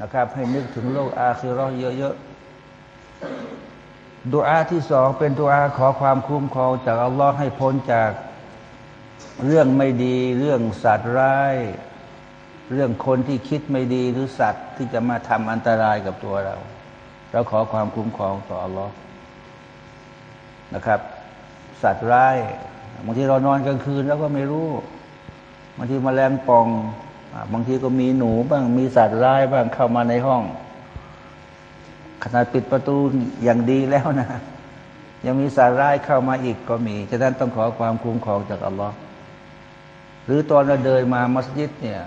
นะครับ ให้นึกถึงโลกอาคือรอเยอะๆดูอาที่สองเป็นดูอาขอความคุ้มครองจากอัลลอฮ์ให้พ้นจากเรื่องไม่ดี เรื่องสัตว์ร้าย เรื่องคนที่คิดไม่ดีหรือสัตว์ที่จะมาทำอันตรายกับตัวเรา เราขอความคุ้มครองต่ออัลลอฮ์นะครับ สัตว์ร้ายบางทีเรานอนกลางคืนแล้วก็ไม่รู้บางทีมแมลงป่อง บางทีก็มีหนูบ้างมีสัตว์ร้ายบ้างเข้ามาในห้อง ขนาดปิดประตูอย่างดีแล้วนะ ยังมีสัตว์ร้ายเข้ามาอีกก็มีฉะนั้นต้องขอความคุ้มครองจากอัลลอฮ์หรือตอนเราเดินมามัสยิดเนี่ย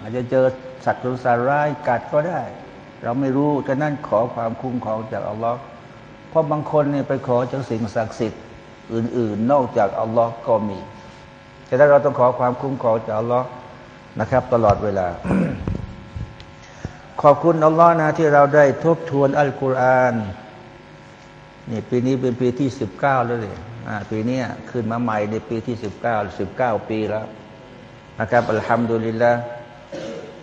อาจจะเจอสัตว์หรือสัตว์ร้ายกัดก็ได้ เราไม่รู้ฉะนั้นขอความคุ้มครองจากอัลลอฮ์เพราะบางคนเนี่ยไปขอจากสิ่งศักดิ์สิทธิ์อื่น ๆ นอกจากอัลลอฮ์ก็มีฉะนั้นเราต้องขอความคุ้มครองจากอัลลอฮ์ นะครับ ตลอดเวลา ขอบคุณอัลลอฮ์นะ ที่เราได้ทบทวนอัลกุรอานนี่ปีนี้เป็นปีที่สิบเก้าแล้วเลยปีนี้ขึ้นมาใหม่ในปีที่สิบเก้าสิบเก้าปีแล้วนะครับอัลฮัมดุลิลละ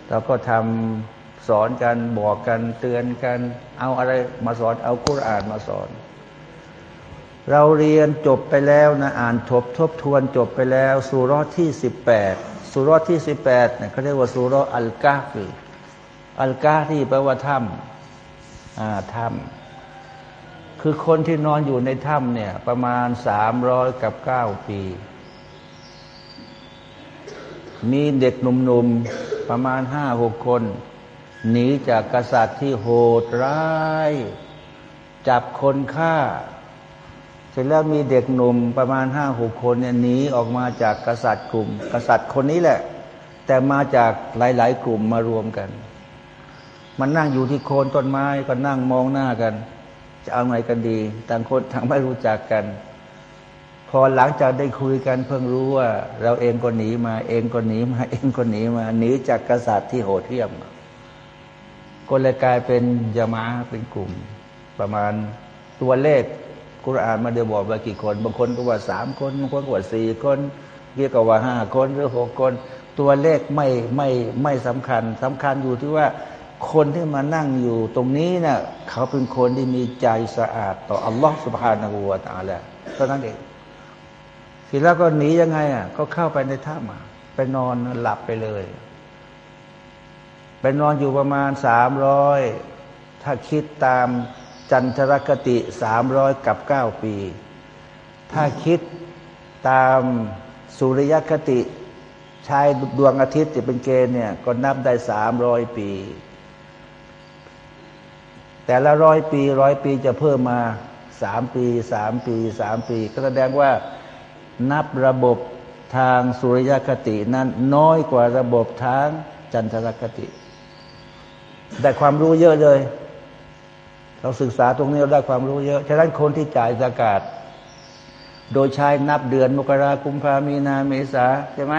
เราก็ทำสอนกันบอกกันเตือนกัน เอาอะไรมาสอนเอากุรอานมาสอน เราเรียนจบไปแล้วนะอ่านทบทบทวนจบไปแล้วสุรที่สิบแปด สุรที่สิบแปดเนี่ยเขาเรียกว่าสุรอัลกาฟีอัลกาที่แปลว่าถ้ำอ่าถ้ำคือคนที่นอนอยู่ในถ้ำเนี่ย ประมาณสามร้อยกับเก้าปี มีเด็กหนุ่มๆ ประมาณห้าหกคน หนีจากกษัตริย์ที่โหดร้าย จับคนฆ่า สร็จแล้วมีเด็กหนุ่มประมาณห้าหกคนเนี่ยหนีออกมาจากกษัตริย์กลุ่ม กษัตริย์คนนี้แหละ แต่มาจากหลาย ๆ กลุ่มมารวมกัน มันนั่งอยู่ที่โคนต้นไม้ก็นั่งมองหน้ากัน จะเอาไงกันดี ต่างคนต่างไม่รู้จักกัน พอหลังจากได้คุยกันเพิ่งรู้ว่า เราเองก็หนีมา เองก็หนีมาเองก็หนีมาหนีจากกษัตริย์ที่โหดเหี้ยมก็เลยกลายเป็นยามาเป็นกลุ่ม ประมาณตัวเลข กุรอานมาเดียวบอกว่ากี่คน บางคนก็ว่าสามคนบางคนก็ว่าสี่คนเรียกว่าห้าคนหรือหกคน ตัวเลขไม่ไม่ไม่สำคัญสำคัญอยู่ที่ว่าคนที่มานั่งอยู่ตรงนี้นะ่ะเขาเป็นคนที่มีใจสะอาด ต่ออัลลอฮฺสุบฮานาหูวาตาแล้วเท่านั้นเองเสร็จแล้วก็หนียังไงอะก็เข้าไปในถ้ำไปนอนหลับไปเลย ไปนอนอยู่ประมาณสามร้อยถ้าคิดตาม จันทรคติสามร้อยกับเก้าปี ถ้าคิดตามสุริยคติชายดวงอาทิตย์เป็นเกณฑ์เนี่ยก็นับได้สามร้อยปี แต่ละร้อยปีร้อยปีจะเพิ่มมาสามปีสามปีสามปี ก็แสดงว่านับระบบทางสุริยคตินั้นน้อยกว่าระบบทางจันทรคติได้ความรู้เยอะเลย เราศึกษาตรงนี้เราได้ความรู้เยอะ ฉะนั้นคนที่จ่ายสกาศโดยใช้นับเดือนมกราคุมพามีนาเมษาใช่ไหม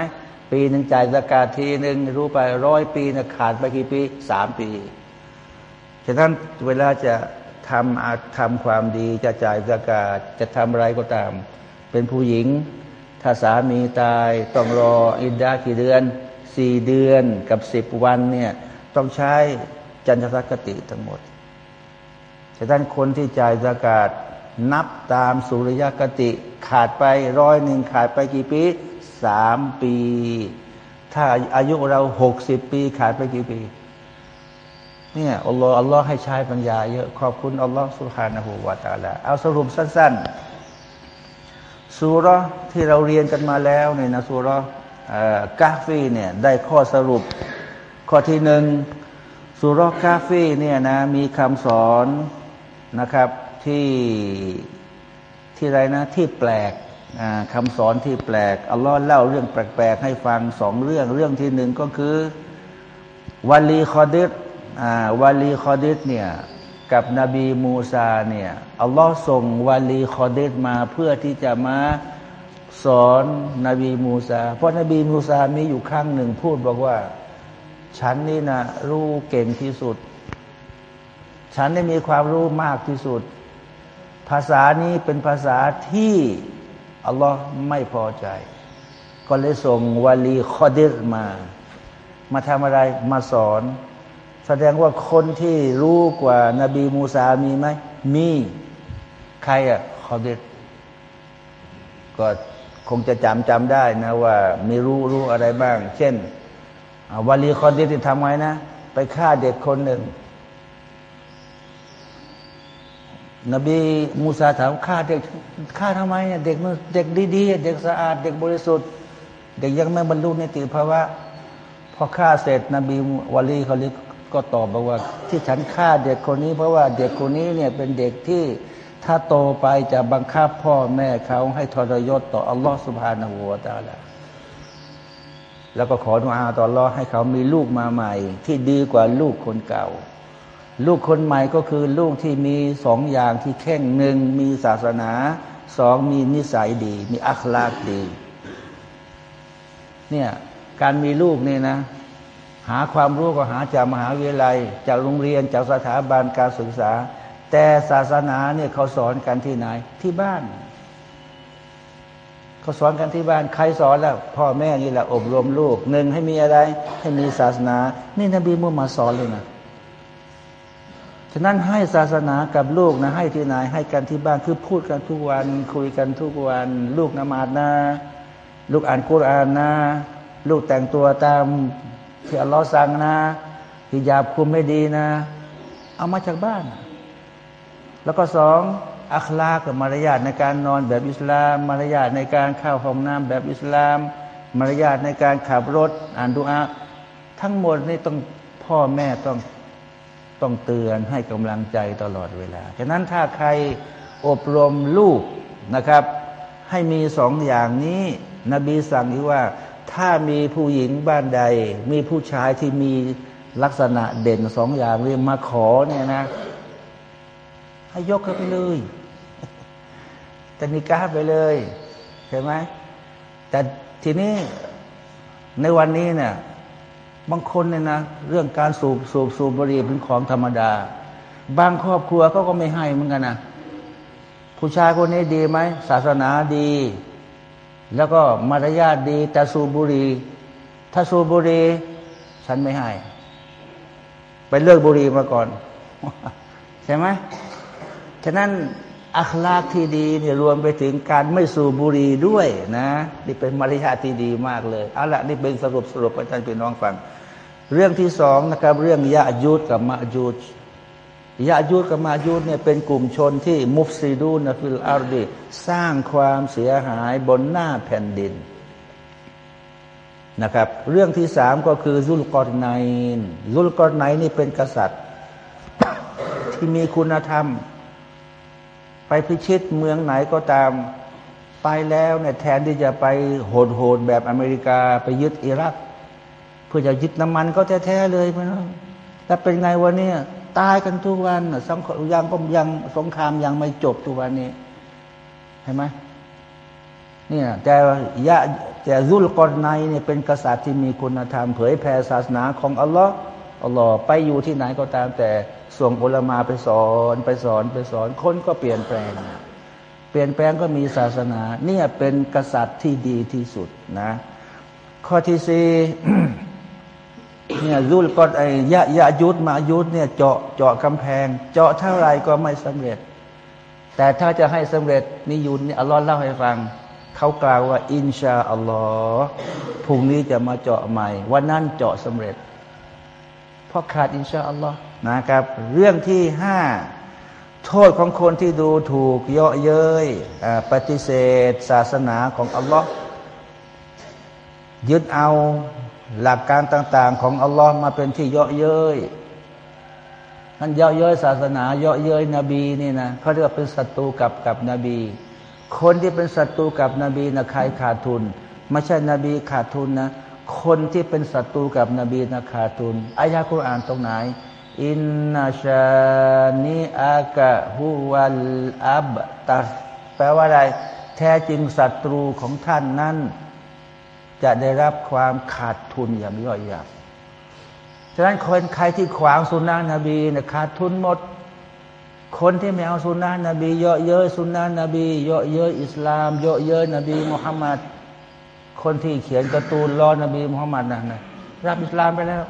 ปีหนึ่งจ่ายสกาศทีหนึ่งรู้ไปร้อยปีนะขาดไปกี่ปีสามปี ฉะนั้นเวลาจะทำอาทำความดีจะจ่ายสกาศจะทำอะไรก็ตาม เป็นผู้หญิง ถ้าสามีตายต้องรออินดากี่เดือนสี่เดือนกับสิบวันเนี่ยต้องใช้จันทรคติทั้งหมด ฉะนั้นคนที่จ่ายสกาศนับตามสุริยคติ ขาดไปร้อยหนึ่งขาดไปกี่ปีสามปี ถ้าอายุเราหกสิบปี ขาดไปกี่ปีเนี่ยอัลลอฮ์อัลลอฮ์ให้ใช้ปัญญาเยอะขอบคุณอัลลอฮ์สุฮานะฮูวาตาลาเอาสรุปสั้นๆสุรที่เราเรียนกันมาแล้วในนะสุรกาฟีเนี่ยได้ข้อสรุป ข้อที่หนึ่งสุรกาฟีเนี่ยนะมีคำสอน นะครับที่ที่ไรนะที่แปลกคำสอนที่แปลกอัลลอฮ์เล่าเรื่องแปลกๆให้ฟังสองเรื่องเรื่องที่หนึ่งก็คือวาลีคอดิษวาลีคอดิษเนี่ยกับนบีมูซาเนี่ยอัลลอฮ์ส่งวาลีคอเดตมาเพื่อที่จะมาสอนนบีมูซา เพราะนบีมูซามีอยู่ครั้งหนึ่งพูดบอกว่า ฉันนี่นะรู้เก่งที่สุด ฉันได้มีความรู้มากที่สุด ภาษานี้เป็นภาษาที่อัลลอฮ์ไม่พอใจ ก็เลยส่งวาลีคอเดตมา มาทำอะไรมาสอน แสดงว่าคนที่รู้กว่านาบีมูซามีไหมมีใครอะขอด็ดก็คงจะจำจำได้นะว่ามีรู้รู้อะไรบ้าง เช่นวาลีคอนเดที่ทำไว้นะ ไปฆ่าเด็กคนหนึ่ง นบีมูซาถามฆ่าเด็กฆ่าทำไมเด็กเด็กดีๆเด็กสะอาด เด็กบริสุทธิ์ เด็กยังไม่บรรลุในติภาวะพอฆ่าเสร็จ นบีวาลีเขาลิก็ตอบบอกว่า ที่ฉันฆ่าเด็กคนนี้ เพราะว่าเด็กคนนี้เนี่ยเป็นเด็กที่ถ้าโตไปจะบังคับพ่อแม่เขาให้ทรยศต่ออัลลอฮฺสุบฮานาหัวตาละแล้วก็ขอดุอาต่อรอให้เขามีลูกมาใหม่ ที่ดีกว่าลูกคนเก่า ลูกคนใหม่ก็คือลูกที่มีสองอย่างที่แข่งหนึ่งมีศาสนาสองมีนิสัยดี มีอัคลากดี เนี่ยการมีลูกนี่นะ หาความรู้ก็หาจากมหาวิทยาลัย จากโรงเรียนจากสถาบันการศึกษา แต่ศาสนาเนี่ยเขาสอนกันที่ไหนที่บ้านเขาสอนกันที่บ้านใครสอนแล้ว พ่อแม่นี่แหละอบรมลูกหนึ่งให้มีอะไรให้มีศาสนา นี่นบีมุฮัมมัดสอนเลยนะ ฉะนั้นให้ศาสนากับลูกนะให้ที่ไหนให้กันที่บ้านคือพูดกันทุกวัน คุยกันทุกวัน ลูกนมาดนะลูกอ่านกุรานนะ ลูกแต่งตัวตามที่อัลลอฮ์สั่งนะฮิญาบคุมไม่ดีนะ เอามาจากบ้าน แล้วก็สองอัคลากับมารยาทในการนอนแบบอิสลาม มารยาทในการเข้าห้องน้ำแบบอิสลาม มารยาทในการขับรถ อ่านดุอาทั้งหมดนี่ต้องพ่อแม่ต้อง ต้องเตือนให้กำลังใจตลอดเวลาฉะนั้นถ้าใครอบรมลูกนะครับ ให้มีสองอย่างนี้ นบีสั่งที่ว่า ถ้ามีผู้หญิงบ้านใด มีผู้ชายที่มีลักษณะเด่นสองอย่างเรียมาขอเนี่ยนะ ให้ยกกันไปเลยจะนิกาไปเลยใช่ไหมแต่ทีนี้ในวันนี้เนี่ย บางคนเนี่ยนะเรื่องการสูบสูบสูบบุหรี่เป็นของธรรมดา บางครอบครัวเขาก็ไม่ให้เหมือนกันนะผู้ชายคนนี้ดีไหมศาสนาดี แล้วก็มารยาทดีแต่สูบบุหรี่ถ้าสูบบุหรี่ฉันไม่ให้ ไปเลิกบุหรี่มาก่อน ใช่ไหมฉะนั้น أخلاق ที่ดีเนี่ยรวมไปถึงการไม่สูบบุหรี่ด้วยนะ นี่เป็นมารยาทที่ดีมากเลยเอาละนี่เป็นสรุปสรุปให้ท่านพี่น้องฟัง เรื่องที่สองนะครับเรื่องยะยุดกับมายุดยะยุดกับมายุดเนี่ยเป็นกลุ่มชนที่ مفسدون في الأرض สร้างความเสียหายบนหน้าแผ่นดินนะครับ เรื่องที่สามก็คือซุลกอรไนซุลกอรไนนี่เป็นกษัตริย์ ที่มีคุณธรรม ไปพิชิตเมืองไหนก็ตาม ไปแล้วเนี่ยแทนที่จะไปโหดๆแบบอเมริกาไปยึดอิรัก เพื่อจะยึดน้ำมันก็แท้ๆเลยมันแต่เป็นไงวันนี้ตายกันทุกวันสงยังก็ยังสงครามยังไม่จบทุกวันนี้เห็นไหมเนี่ยแต่ยะแต่รุลกอนในเนี่ยเป็นกษัตริย์ที่มีคุณธรรม เผยแผ่ศาสนาของอัลลอฮ์อัลลอฮ์ไปอยู่ที่ไหนก็ตาม แต่ส่งอุลามาไปสอนไปสอนไปสอนคนก็เปลี่ยนแปลง เปลี่ยนแปลงก็มีศาสนา เนี่ยเป็นกษัตริย์ที่ดีที่สุดนะ ข้อที่สี่ เนี่ยยุดก็ไอ้ยะยะยุดมายุดเนี่ยเจาะเจาะกำแพง เจาะเท่าไรก็ไม่สำเร็จ แต่ถ้าจะให้สำเร็จนิยุนนี่อัลลอฮ์เล่าให้ฟังเขากล่าวว่า อินชาอัลลอฮ์พรุ่งนี้จะมาเจาะใหม่ วันนั้นเจาะสำเร็จเพราะขาดอินชาอัลลอฮ์นะครับ เรื่องที่ห้าโทษของคนที่ดูถูกเยาะเย้ยปฏิเสธ ศาสนาของอัลลอฮ์ยึดเอา หลักการต่าง ๆ ของอัลลอฮ์มาเป็นที่เยาะเย้ยนั่นเยาะเย้ยศาสนาเยาะเย้ยนบีนี่นะเขาเรียกว่าเป็นศัตรูกับกับนบี คนที่เป็นศัตรูกับนบีนะใครขาดทุน ไม่ใช่นบีขาดทุนนะคนที่เป็นศัตรูกับนบีนะขาดทุนอายะคุรอานตรงไหน อินนาชานีอากะฮุวัลอับตัสแปลว่าอะไร แท้จริงศัตรูของท่านนั้น จะได้รับความขาดทุนอย่างย่อยยับฉะนั้นคนใครที่ขวางสุนนะนบีนี่ยขาดทุนหมด คนที่ไม่เอาสุนนะนบี เยอะเย้ยสุนนะนบีเยอะเย้ยอิสลาม เยอะเย้ยนบีมุฮัมมัดคนที่เขียนการ์ตูนล้อนบีมุฮัมมัดนะนะรับอิสลามไปแล้ว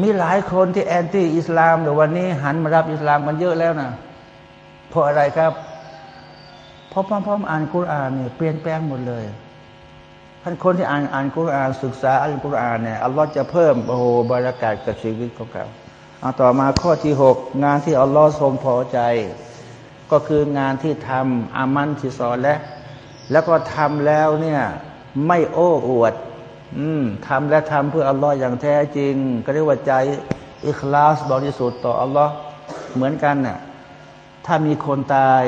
มีหลายคนที่แอนตี้อิสลามแต่วันนี้หันมารับอิสลามมันเยอะแล้วนะเพราะอะไรครับ พราะพร้อมๆอ่านกุรอานเนี่ยเปลี่ยนแปลงหมดเลยท่านคนที่อ่านอ่านกุรอานศึกษาอ่านกุรอานเนี่ยอัลลอฮ์จะเพิ่มโอ้โหบรรยากาศกับชีวิตของเขาเอาต่อมาข้อที่หกงานที่อัลลอฮ์ทรงพอใจ ก็คืองานที่ทำอามันที่สอนและแล้วก็ทำแล้วเนี่ยไม่โอ้อวด อืมทำและทำเพื่ออัลลอฮ์อย่างแท้จริง ก็เรียกว่าใจอิคลาสบริสุทธิ์ต่ออัลลอฮ์เหมือนกันน่ะถ้ามีคนตาย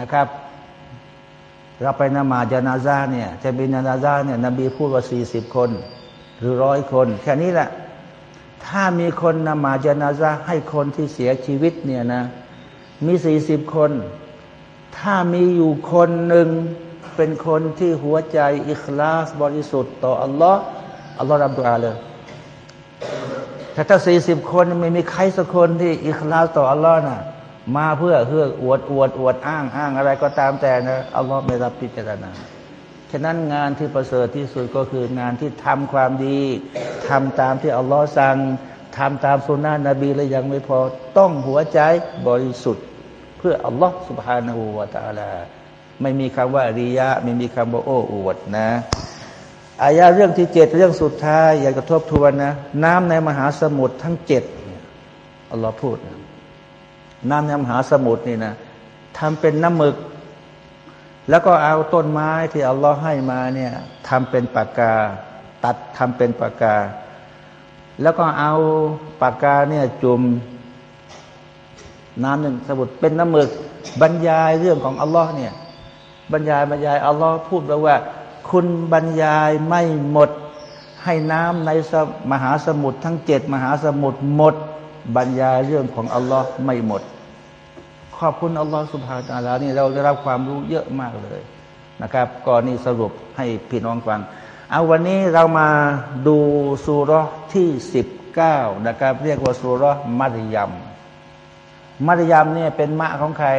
นะครับ เราไปนมาจานาซาเนี่ยจะเป็นนาซาเนี่ยนบีพูดว่าสี่สิบคน หรือร้อยคน แค่นี้แหละ ถ้ามีคนนมาจานาซาให้คนที่เสียชีวิตเนี่ยนะ มีสี่สิบคน ถ้ามีอยู่คนหนึ่งเป็นคนที่หัวใจอิคลาสบริสุทธิ์ต่ออัลลอฮ์อัลลอฮ์รับดุอาเลยแต่ถ้าสี่สิบคนไม่มีใครสักคนที่อิคลาสต่ออัลลอฮ์น่ะ มาเพื่อเพื่ออวดอวดอวดอ้างอ้างอะไรก็ตามแต่นะอัลลอฮ์ไม่รับพิจารณาฉะนั้นงานที่ประเสริฐที่สุดก็คืองานที่ทำความดี ทำตามที่อัลลอฮ์สั่งทำตามสุนนะนบีและยังไม่พอต้องหัวใจบริสุทธิ์ เพื่ออัลลอฮ์สุบฮานาหูวาตาลา ไม่มีคำว่าริยะ ไม่มีคำว่าโอ้อวดนะอายะเรื่องที่เจ็ดเรื่องสุดท้าย อยากจะทบทวนนะ น้ำในมหาสมุทรทั้งเจ็ดอัลลอฮ์พูดนะ น้ำในมหาสมุทรนี่นะทำเป็นน้ำหมึก แล้วก็เอาต้นไม้ที่อัลลอฮ์ให้มาเนี่ยทำเป็นปากกา ตัดทำเป็นปากกา แล้วก็เอาปากกาเนี่ยจุ่มน้ำหนึ่งสมุทรเป็นน้ำหมึก บรรยายเรื่องของอัลลอฮ์เนี่ยบรรยายบรรยายอัลลอฮ์พูดแล้วว่า คุณบรรยายไม่หมด ให้น้ำในมหาสมุทรทั้งเจ็ดมหาสมุทรหมด บรรยายเรื่องของอัลลอฮ์ไม่หมด ขอบคุณอัลลอฮ์สุบฮาตาลานี่เราได้รับความรู้เยอะมากเลยนะครับก่อนนี้สรุปให้พี่น้องฟัง เอาวันนี้เรามาดูสุรที่สิบเก้านะครับ เรียกว่าสุรมัรยมมัรยมเนี่ยเป็นมะของใคร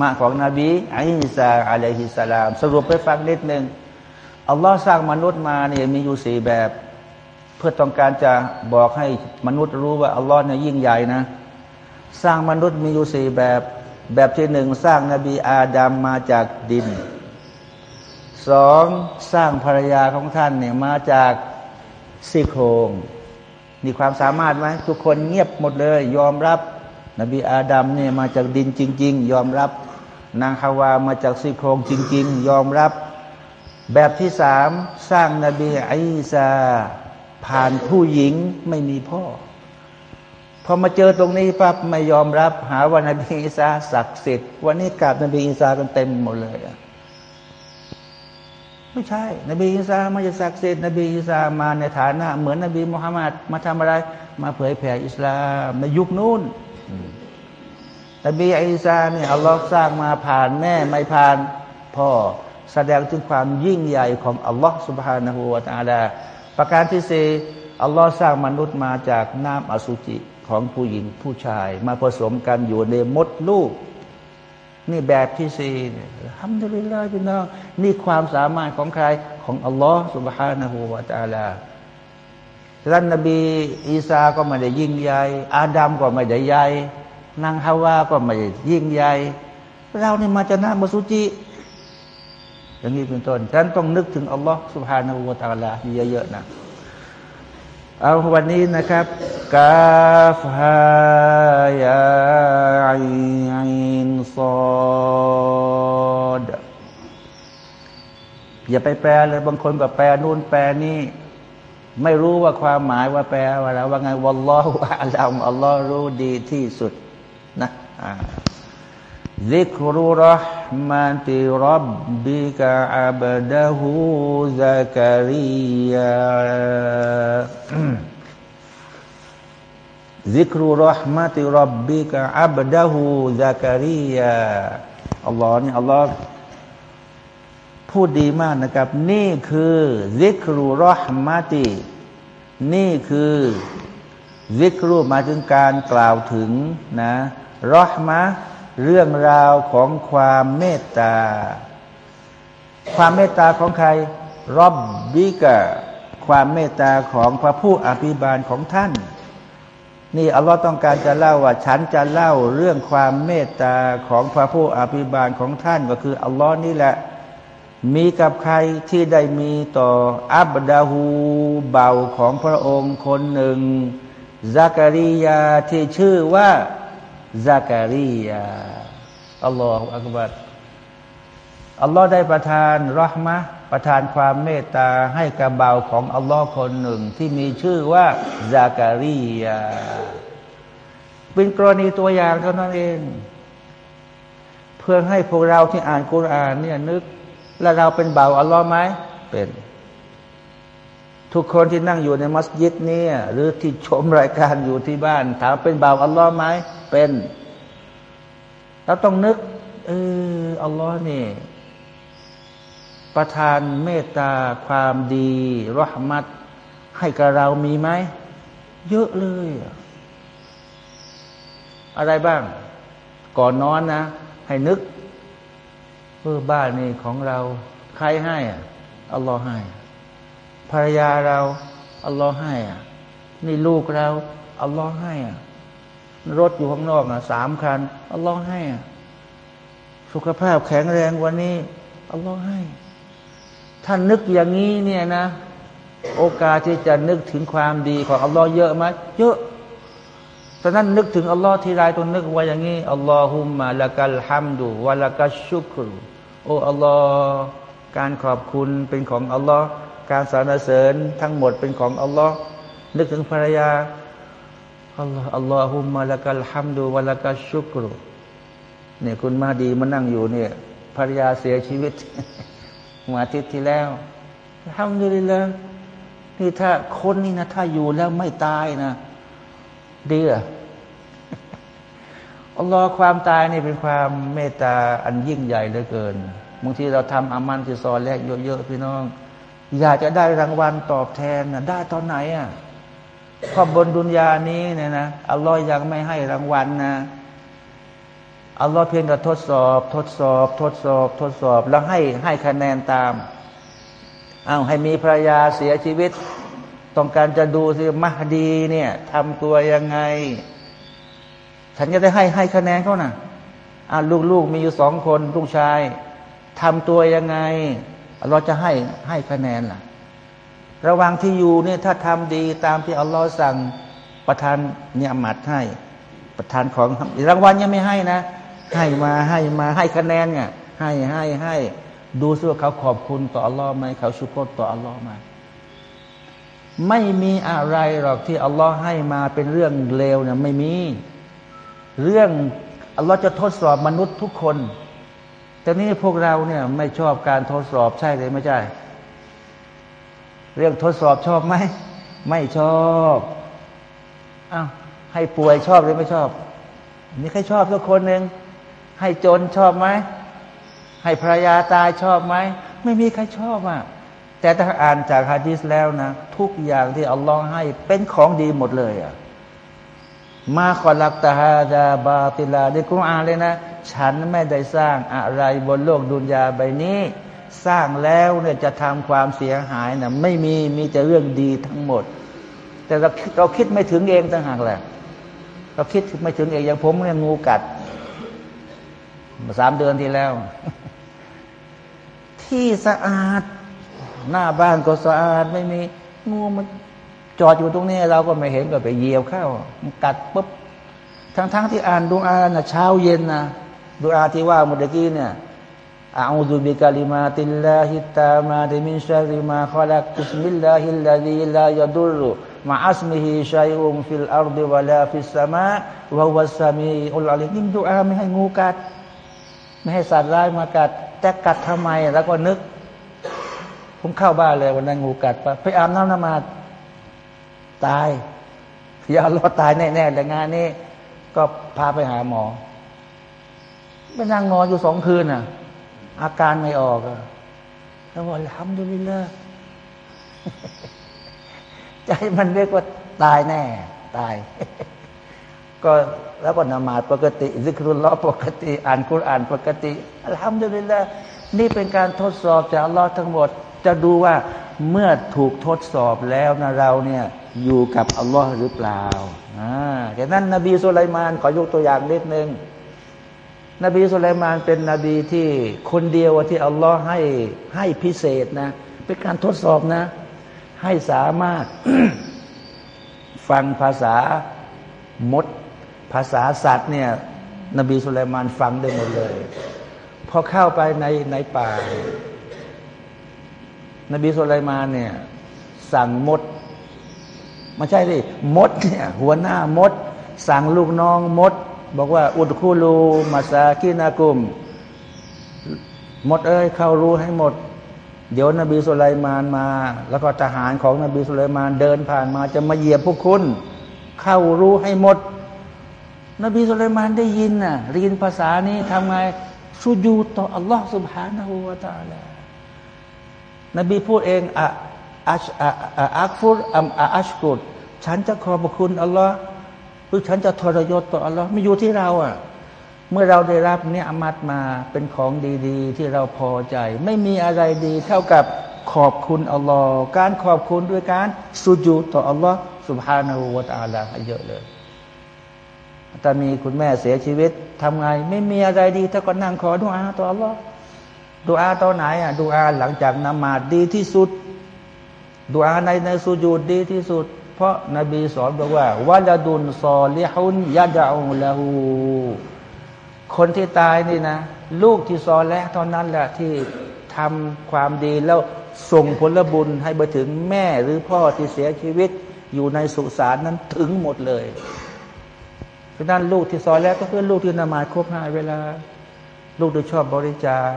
มาของนบีอิสาอะลัยฮิสสลาม สรุปไปฟังนิดหนึ่งอัลลอฮ์สร้างมนุษย์มาเนี่ยมีอยู่สี่แบบ พื่อต้องการจะบอกให้มนุษย์รู้ว่าอัลลอฮ์เนี่ยยิ่งใหญ่นะ สร้างมนุษย์มีอยู่สี่แบบแบบที่หนึ่งสร้างนบีอาดัมมาจากดินสองสร้างภรรยาของท่านเนี่ยมาจากซี่โครงมีความสามารถไหมทุกคนเงียบหมดเลย ยอมรับ นบีอาดัมเนี่ยมาจากดินจริง ๆ ยอมรับ นางฮาวามาจากซี่โครงจริง ๆ ยอมรับ แบบที่สามสร้างนาบีอิสา ผ่านผู้หญิงไม่มีพ่อ พอมาเจอตรงนี้ปั๊บไม่ยอมรับ หาว่านบีอิสาศักดิ์สิทธิ์วันนี้กราบนบีอิสากันเต็มหมดเลยไม่ใช่ นบีอิสาไม่ใช่ศักดิ์สิทธิ์นบีอิสามาในฐานะ เหมือนนบีมุฮัมมัดมาทำอะไร มาเผยแผ่อิสลามในยุคนู้นนบีอิสาเนี่ยอัลลอฮ์สร้างมาผ่านแม่ไม่ผ่านพ่อแสดงถึงความยิ่งใหญ่ของอัลลอฮ์สุบฮานาหูวาตาลา ประการที่สี่อัลลอฮ์สร้างมนุษย์มาจากน้ำอสุจิของผู้หญิงผู้ชาย มาผสมกันอยู่ในมดลูก นี่แบบที่สี่ทำได้เลยพี่น้องนี่ความสามารถของใครของอัลลอฮ์สุบฮานาหูวาตาลาท่านนบีอีสาก็ไม่ได้ยิ่งใหญ่ อาดัมก็ไม่ได้ใหญ่นางฮาวาก็ไม่ได้ยิ่งใหญ่ เราเนี่มาจากน้ำมสุจิ อย่างนี้เป็นต้นฉันต้องนึกถึงอัลลอฮ์สุบฮานาอูวาตาลาเยอะๆนะเอาวันนี้นะครับกาฟฮายาอินซอดอย่าไปแปลเลยบางคนก็แปลนู่นแปลนี่ ไม่รู้ว่าความหมายว่าแปลว่าอะไรว่าไงวัลลอฮฺอัลลอฮฺอัลลอฮ์รู้ดีที่สุดนะอ่า ซิกรุรห์มาติรับบิกะอับดะฮูซักริยาซิกรุรห์มาติรับบิกะอับดะฮูซักริยาอัลลอฮ์นี่อัลลอฮ์พูดดีมากนะครับ นี่คือซิกรุรห์มาตินี่คือซิกรุมาถึงการกล่าวถึงนะรหมะ เรื่องราวของความเมตตา ความเมตตาของใครรอบบิกะความเมตตาของพระผู้อภิบาลของท่าน นี่อัลลอฮ์ต้องการจะเล่าว่า ฉันจะเล่าเรื่องความเมตตาของพระผู้อภิบาลของท่านก็คืออัลลอฮ์นี่แหละ มีกับใครที่ได้มีต่ออับดาฮูเบาของพระองค์คนหนึ่งซักริยาที่ชื่อว่า ซักริยาอัลลอฮฺอักบัรอัลลอฮ์ได้ประทานรหมะประทานความเมตตาให้กับเบาของอัลลอฮ์คนหนึ่งที่มีชื่อว่าซาการียาเป็นกรณีตัวอย่างเท่านั้นเอง เพื่อให้พวกเราที่อ่านกุรานเนี่ยนึก แล้วเราเป็นเบาอัลลอฮ์ไหมเป็น ทุกคนที่นั่งอยู่ในมัสยิดนี่หรือที่ชมรายการอยู่ที่บ้าน ถามเป็นเบาอัลลอฮ์ไหม เป็น เราต้องนึก เอออัลลอฮ์นี่ ประทานเมตตาความดีรหมัดให้กับเรามีไหม เยอะเลย อะไรบ้าง ก่อนนอนนะ ให้นึกเออบ้านนี้ของเรา ใครให้อะอัลลอฮ์ให้ ภรรยาเรา อัลลอฮ์ให้อะนี่ลูกเรา อัลลอฮ์ให้อะ รถอยู่ข้างนอกอะสามคันอัลลอฮ์ให้อะสุขภาพแข็งแรงวันนี้อัลลอฮ์ให้ท่านนึกอย่างนี้เนี่ยนะ โอกาสที่จะนึกถึงความดีของอัลลอฮ์เยอะไหมเยอะฉะนั้นนึกถึงอัลลอฮ์ทีไรต้องนึกว่าอย่างนี้อัลลอฮุมมาละกัลฮัมดุวะละกัชชุกรุโอ้อัลลอฮ์การขอบคุณเป็นของอัลลอฮ์การสรรเสริญทั้งหมดเป็นของอัลลอฮ์นึกถึงภรรยา อัลลอฮ์อัลลอฮุมมาละกัลฮัมดุวะละกัชชุกรุเนี่ยคุณมาดีมานั่งอยู่เนี่ยภรรยาเสียชีวิตมื่อาทิตย์ที่แล้วทำดูดีเลยนี่ถ้าคนนี่นะถ้าอยู่แล้วไม่ตายนะดีอะอัลลอฮ์ความตายนี่เป็นความเมตตาอันยิ่งใหญ่เหลือเกินบางทีเราทำอามันที่ซอนแรกเยอะๆพี่น้อง อยากจะได้รางวัลตอบแทนนะได้ตอนไหนอะ พอบนดุนยานี้เนี่ยนะอัลลอฮ์ยังไม่ให้รางวัลนะอัลลอฮ์เพียงแต่ทดสอบ ทดสอบ ทดสอบ ทดสอบ แล้วให้ให้คะแนนตามเอาให้มีภรรยาเสียชีวิต ต้องการจะดูสิมหดีเนี่ยทำตัวยังไง ฉันจะได้ให้ให้คะแนนเขานะ่ะอ่าลูกๆมีอยู่สองคนลูกชายทำตัวยังไงเราจะให้ให้คะแนนล่ะ ระหว่างที่อยู่เนี่ยถ้าทำดีตามที่อัลลอฮ์สั่งประทานเนี่ยมัดให้ ประทานของรางวัลยังไม่ให้นะ ให้มาให้มาให้คะแนนเนี่ยให้ให้ให้ดูซิว่าเขาขอบคุณต่ออัลลอฮ์ไหมเขาชุกรต่ออัลลอฮ์ไหมไม่มีอะไรหรอกที่อัลลอฮ์ให้มาเป็นเรื่องเลวเนี่ยไม่มี เรื่องอัลลอฮ์จะทดสอบมนุษย์ทุกคน แต่นี้พวกเราเนี่ยไม่ชอบการทดสอบใช่เลยไม่ใช่ เรื่องทดสอบชอบไหมไม่ชอบอ้าวให้ป่วยชอบหรือไม่ชอบมีใครชอบสักคนหนึ่งให้จนชอบไหมให้ภรรยาตายชอบไหมไม่มีใครชอบอะแต่ถ้าอ่านจากฮะดีษแล้วนะ ทุกอย่างที่อัลลอฮ์ให้เป็นของดีหมดเลยอะมาขอลักตาฮาดาบาติลาในกุรอานเลยนะ ฉันไม่ได้สร้างอะไรบนโลกดุนยาใบนี้ สร้างแล้วเนี่ยจะทำความเสียหายนะไม่มีมีแต่เรื่องดีทั้งหมด แต่เราเราคิดไม่ถึงเองต่างหากแหละเราคิดไม่ถึงเองอย่างผมเนี่ยงูกัดมาสามเดือนที่แล้ว ที่สะอาด หน้าบ้านก็สะอาดไม่มีงูมันจอดอยู่ตรงนี้ เราก็ไม่เห็นก็ไปเหยียบเข้ามันกัดปุ๊บทั้งๆทที่อ่านดูอานะเช้าเย็นนะดูอาที่ว่าเมื่อกี้เนี่ย أعوذ بكلمات الله التامات من شر ما خلق بسم الله الذي لا يضر مع اسمه شيء في الأرض ولا في السماء وهو السميع العليم นี่ดูอาไม่ให้งูกัด ไม่ให้สัตว์ร้ายมากัด แต่กัดทำไมแล้วก็นึก ผมเข้าบ้านเลยวันนั้นงูกัดไปไปอาบน้ำละหมาดตายย่ารอตายแน่ๆแต่งานนี้ ก็พาไปหาหมอไปนั่งนออยู่สองคืนอะ อาการไม่ออกแล้วบอกทำดูลิละใจมันเรียกว่าตายแน่ ตาย ก็แล้วก็นมาปกติซิกรุลลอปกติ อ่านคุรอ่านปกติอัลฮัมดุลิลละนี่เป็นการทดสอบจากอัลลอฮ์ทั้งหมด จะดูว่าเมื่อถูกทดสอบแล้วนะเราเนี่ยอยู่กับอัลลอฮ์หรือเปล่าอ่าแต่นั้นนบีสุลัยมานขอยกตัวอย่างนิดนึง นบีสุลัยมานเป็นนบีที่คนเดียวที่อัลลอฮ์ให้ให้พิเศษนะ เป็นการทดสอบนะ ให้สามารถฟังภาษามด ภาษาสัตว์เนี่ย นบีสุลัยมานฟังได้หมดเลย พอเข้าไปในในป่า นบีสุลัยมานเนี่ย สั่งมดไม่ใช่ดิมดเนี่ย หัวหน้ามด สั่งลูกน้องมด บอกว่า อุดคูลูมาซากินากุม หมดเอ้ยเข้ารู้ให้หมด เดี๋ยวนบีสุไลมานมา แล้วก็ทหารของนบีสุไลมานเดินผ่านมาจะมาเหยียบพวกคุณ เข้ารู้ให้หมด นบีสุไลมานได้ยินน่ะเรียนภาษานี้ทำไงสูญูต่ออัลลอฮ์สุบฮานาฮูวาตาละนบีพูดเองอะอัชอักฟุรอัมอัชกุดฉันจะขอบคุณอัลลอฮ์ หรือฉันจะทรยศต่ออัลลอฮ์ไม่อยู่ที่เราอะ เมื่อเราได้รับเนี่ยอามัดมาเป็นของดีๆ ที่เราพอใจ ไม่มีอะไรดีเท่ากับขอบคุณอัลลอฮ์การขอบคุณด้วยการสุญูต่ออัลลอฮ์สุบฮานาหูวาตาลาเยอะเลยถ้ามีคุณแม่เสียชีวิตทำไง ไม่มีอะไรดีถ้าก็นั่งขอดุอาต่ออัลลอฮ์ดูอาตอนไหนอะดูอาหลังจากนมาดดีที่สุดดูอาในในสุญูดดีที่สุด เพราะนบีสอนบอกว่าวะลดุนซอลิฮุนยะดาอูละหูคนที่ตายนี่นะ ลูกที่ซอแล้วตอนนั้นแหละที่ทำความดีแล้วส่งผลบุญให้ไปถึงแม่หรือพ่อที่เสียชีวิตอยู่ในสุสานนั้นถึงหมดเลยเพราะนั้นลูกที่ซอแล้วก็คือลูกที่นมาครบห้าเวลา ลูกที่ชอบบริจาค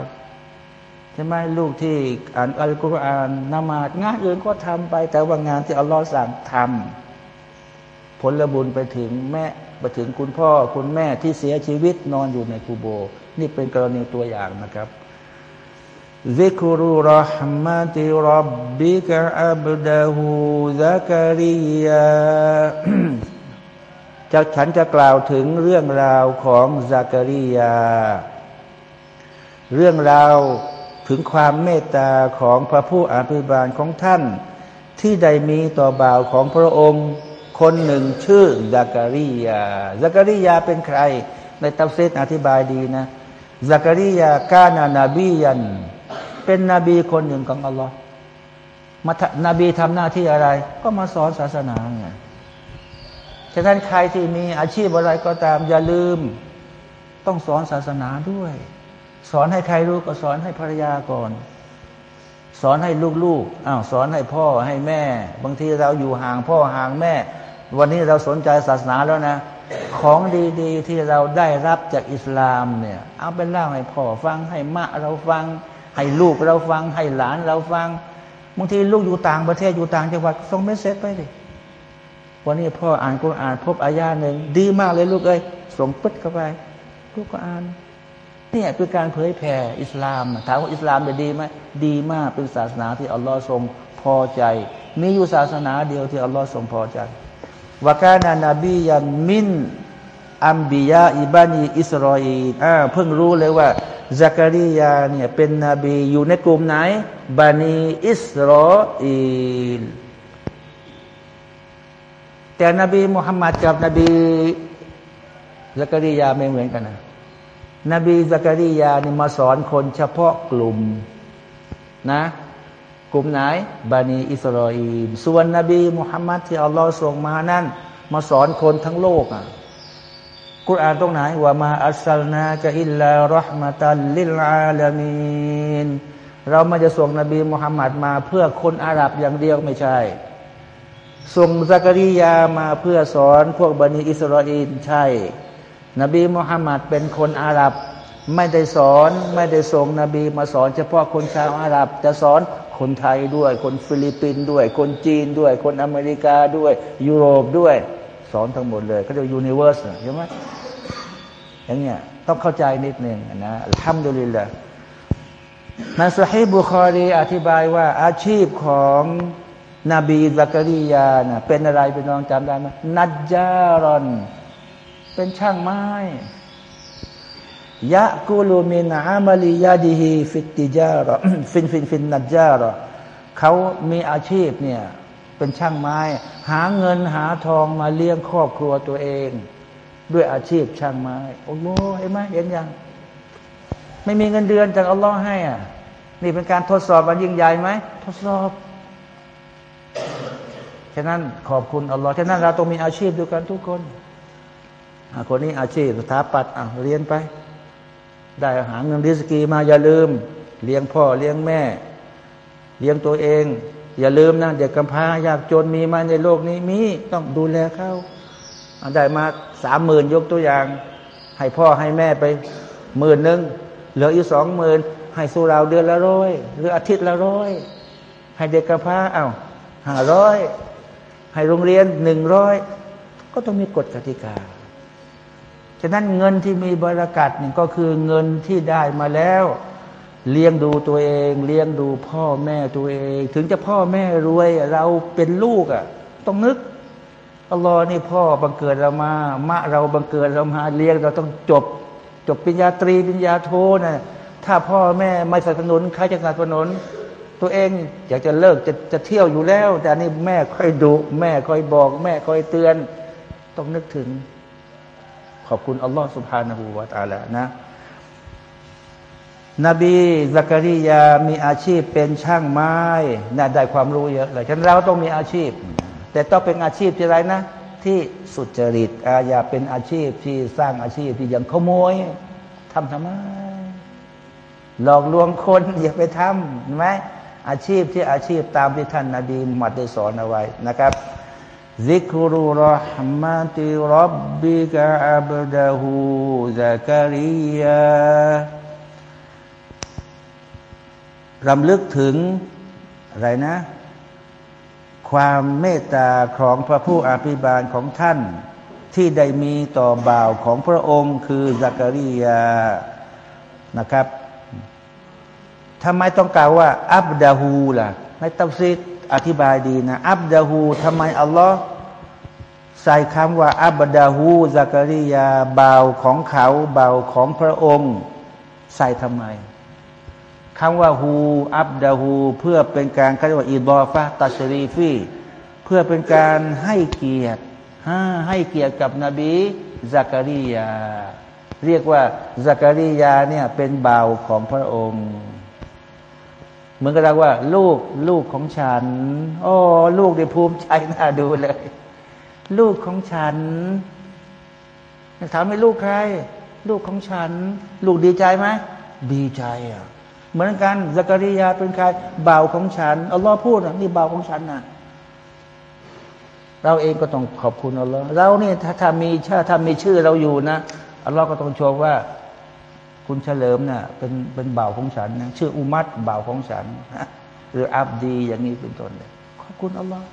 ใช่ไหมลูกที่อ่านอัลกุรอานนมาดงานอื่นก็ทำไป แต่ว่างานที่อัลลอฮ์สั่งทำผลบุญไปถึงแม่ไปถึงคุณพ่อคุณแม่ที่เสียชีวิตนอนอยู่ในกูโบ นี่เป็นกรณีตัวอย่างนะครับซิกรุรหมาติรับบิกะอับดาหูซักริยาจะฉันจะกล่าวถึงเรื่องราวของซักริยา เรื่องราว ถึงความเมตตาของพระผู้อภิบาลของท่าน ที่ได้มีต่อบ่าวของพระองค์ คนหนึ่งชื่อซักริยาซักริยาเป็นใคร ในตัฟเซตอธิบายดีนะซักริยากานานาบียัน เป็นนบีคนหนึ่งของอัลลอฮ์มานบีทำหน้าที่อะไร ก็มาสอนศาสนาไงฉะนั้นใครที่มีอาชีพอะไรก็ตามอย่าลืม ต้องสอนศาสนาด้วย สอนให้ใครรู้ก็สอนให้ภรรยาก่อน สอนให้ลูกๆอ้าวสอนให้พ่อให้แม่ บางทีเราอยู่ห่างพ่อห่างแม่ วันนี้เราสนใจศาสนาแล้วนะ ของดีๆ ที่เราได้รับจากอิสลามเนี่ย เอาเป็นเล่าให้พ่อฟังให้มะเราฟัง ให้ลูกเราฟัง ให้หลานเราฟังบางทีลูกอยู่ต่างประเทศอยู่ต่างจังหวัดส่งเมสเซจไปดิวันนี้พ่ออ่านกุรอานพบอายาหนึ่งดีมากเลยลูกเอ้ยส่งปึ๊ดเข้าไป ลูกก็อ่าน เนี่ยคือการเผยแผ่อิสลามถามว่าอิสลามจะดีไหมดีมากเป็นศาสนาที่อัลลอฮ์ทรงพอใจ มีอยู่ศาสนาเดียวที่อัลลอฮ์ทรงพอใจวากานานาบียันมินอัมบิยาอิบานีอิสรออีอ่าเพิ่งรู้เลยว่าซักริยาเนี่ยเป็นนบีอยู่ในกลุ่มไหนบานีอิสรออีลแต่นบีมุฮัมมัดกับนบีซักริยาไม่เหมือนกันนะ นบีซักริยานี่มาสอนคนเฉพาะกลุ่มนะกลุ่มไหนบานีอิสราเอลส่วนนบีมุฮัมมัดที่อัลลอฮ์ส่งมานั้นมาสอนคนทั้งโลกอะกุรอานตรงไหนว่ามาอัสลนากะอิลลารหมตัลลิลอาลามีนเราไม่จะส่งนบีมุฮัมมัดมาเพื่อคนอาหรับอย่างเดียวไม่ใช่ ส่งซักริยามาเพื่อสอนพวกบันิอิสราเอลใช่ นบีมุฮัมมัดเป็นคนอาหรับ ไม่ได้สอนไม่ได้ส่งนบีมาสอน เฉพาะคนชาวอาหรับ จะสอนคนไทยด้วย คนฟิลิปปินส์ด้วย คนจีนด้วย คนอเมริกาด้วย ยุโรปด้วย สอนทั้งหมดเลยเขาเรียก universe ใช่ไหมอย่างเงี้ยต้องเข้าใจนิดหนึ่งนะالحمد لله นัสฮิบุคอรีอธิบายว่าอาชีพของนบีซักริยานะเป็นอะไรเป็นน้องจำได้ไหมنجارا เป็นช่างไม้ยะกูลูมินอามาลียาดีฮีฟิติจารฟินฟินฟินนัจจารเขามีอาชีพเนี่ยเป็นช่างไม้ หาเงินหาทองมาเลี้ยงครอบครัวตัวเอง ด้วยอาชีพช่างไม้ โอ้โหเห็นไหมเห็นยัง ไม่มีเงินเดือนจากอัลลอฮ์ให้อะ นี่เป็นการทดสอบมันยิ่งใหญ่ไหมทดสอบฉะนั้นขอบคุณอัลลอฮ์ฉะนั้นเราต้องมีอาชีพด้วยกันทุกคน คนนี้อาชีพสถาปัตย์เรียนไป ได้หาเงินริสกีมาอย่าลืม เลี้ยงพ่อเลี้ยงแม่ เลี้ยงตัวเอง อย่าลืมนะเด็กกำพร้ายากจนมีมาในโลกนี้มีต้องดูแลเขาได้มาสามหมื่นยกตัวอย่าง ให้พ่อให้แม่ไปหมื่นหนึ่งเหลืออีกสองหมื่นให้สุราเดือนละร้อยหรืออาทิตย์ละร้อยให้เด็กกำพร้าเอา้าห้าร้อยให้โรงเรียนหนึ่งร้อยก็ต้องมีกฎกติกาะนั้นเงินที่มีบรากัดนี่ก็คือเงินที่ได้มาแล้ว เลี้ยงดูตัวเอง เลี้ยงดูพ่อแม่ตัวเอง ถึงจะพ่อแม่รวยเราเป็นลูกอะ่ะ ต้องนึกอัลลอฮ์นี่พ่อบังเกิดเรามามะเราบังเกิดเรามาเลี้ยงเราต้องจบ จบปริญญาตรีปริญญาโทนะถ้าพ่อแม่ไม่สนับสนุนใครจะสนับสนุนตัวเองอยากจะเลิกจะจะเที่ยวอยู่แล้ว แต่นี่แม่ค่อยดุแม่ค่อยบอก แม่ค่อยเตือน ต้องนึกถึง ขอบคุณอัลลอฮฺสุบฮานาหูวาตาละนะ นบีซักริยามีอาชีพเป็นช่างไม้น่าได้ความรู้เยอะเลยฉะนั้นเราต้องมีอาชีพ แต่ต้องเป็นอาชีพที่ไรนะ ที่สุจริตอาอย่าเป็นอาชีพที่สร้างอาชีพที่ยังขโมยทำทำไมหลอกลวงคนอย่าไปทำเห็นไหมอาชีพที่อาชีพตามที่ท่านนาบีมุฮัมมัดได้สอนเอาไว้นะครับ ซิกรุรห์มาติรับบิกะอับดะฮูซักริยารำลึกถึงอะไรนะ ความเมตตาของพระผู้อภิบาลของท่าน ที่ได้มีต่อบ่าวของพระองค์คือซักริยานะครับทำไมต้องกล่าวว่า อับดาฮูล่ะในตัฟซีด อธิบายดีนะ อับดาฮูทำไมอัลลอฮ์ใส่คำว่า อับดาฮูซักริยาเบาของเขาเบาของพระองค์ ใส่ทำไมคำว่าฮูอับดาฮูเพื่อเป็นการเขาเรียกว่าอีบอฟะตัชรีฟีเพื่อเป็นการให้เกียรติให้เกียรติกับนบีซักริยา เรียกว่าซักริยาเนี่ยเป็นเบาของพระองค์ มือนกับว่า ลูกลูกของฉัน โอ้ลูกได้ภูมิใจน่าดูเลย ลูกของฉันถามให้ลูกใคร ลูกของฉัน ลูกดีใจไหมดีใจอะ เหมือนกันซักริยาเป็นใครบ่าวของฉันอัลลอฮ์พูดนี่บ่าวของฉันนะเราเองก็ต้องขอบคุณอัลลอฮ์เราเนี่ยถ้าถ้ามีชาถ้ามีชื่อเราอยู่นะอัลลอฮ์ก็ต้องชมว่า คุณเฉลิมเนี่ยเป็นเป็นบ่าวของฉันนะชื่ออุมัตบ่าวของฉันหรืออับดีอย่างนี้เป็นต้นเลยขอบคุณอัลลอฮ์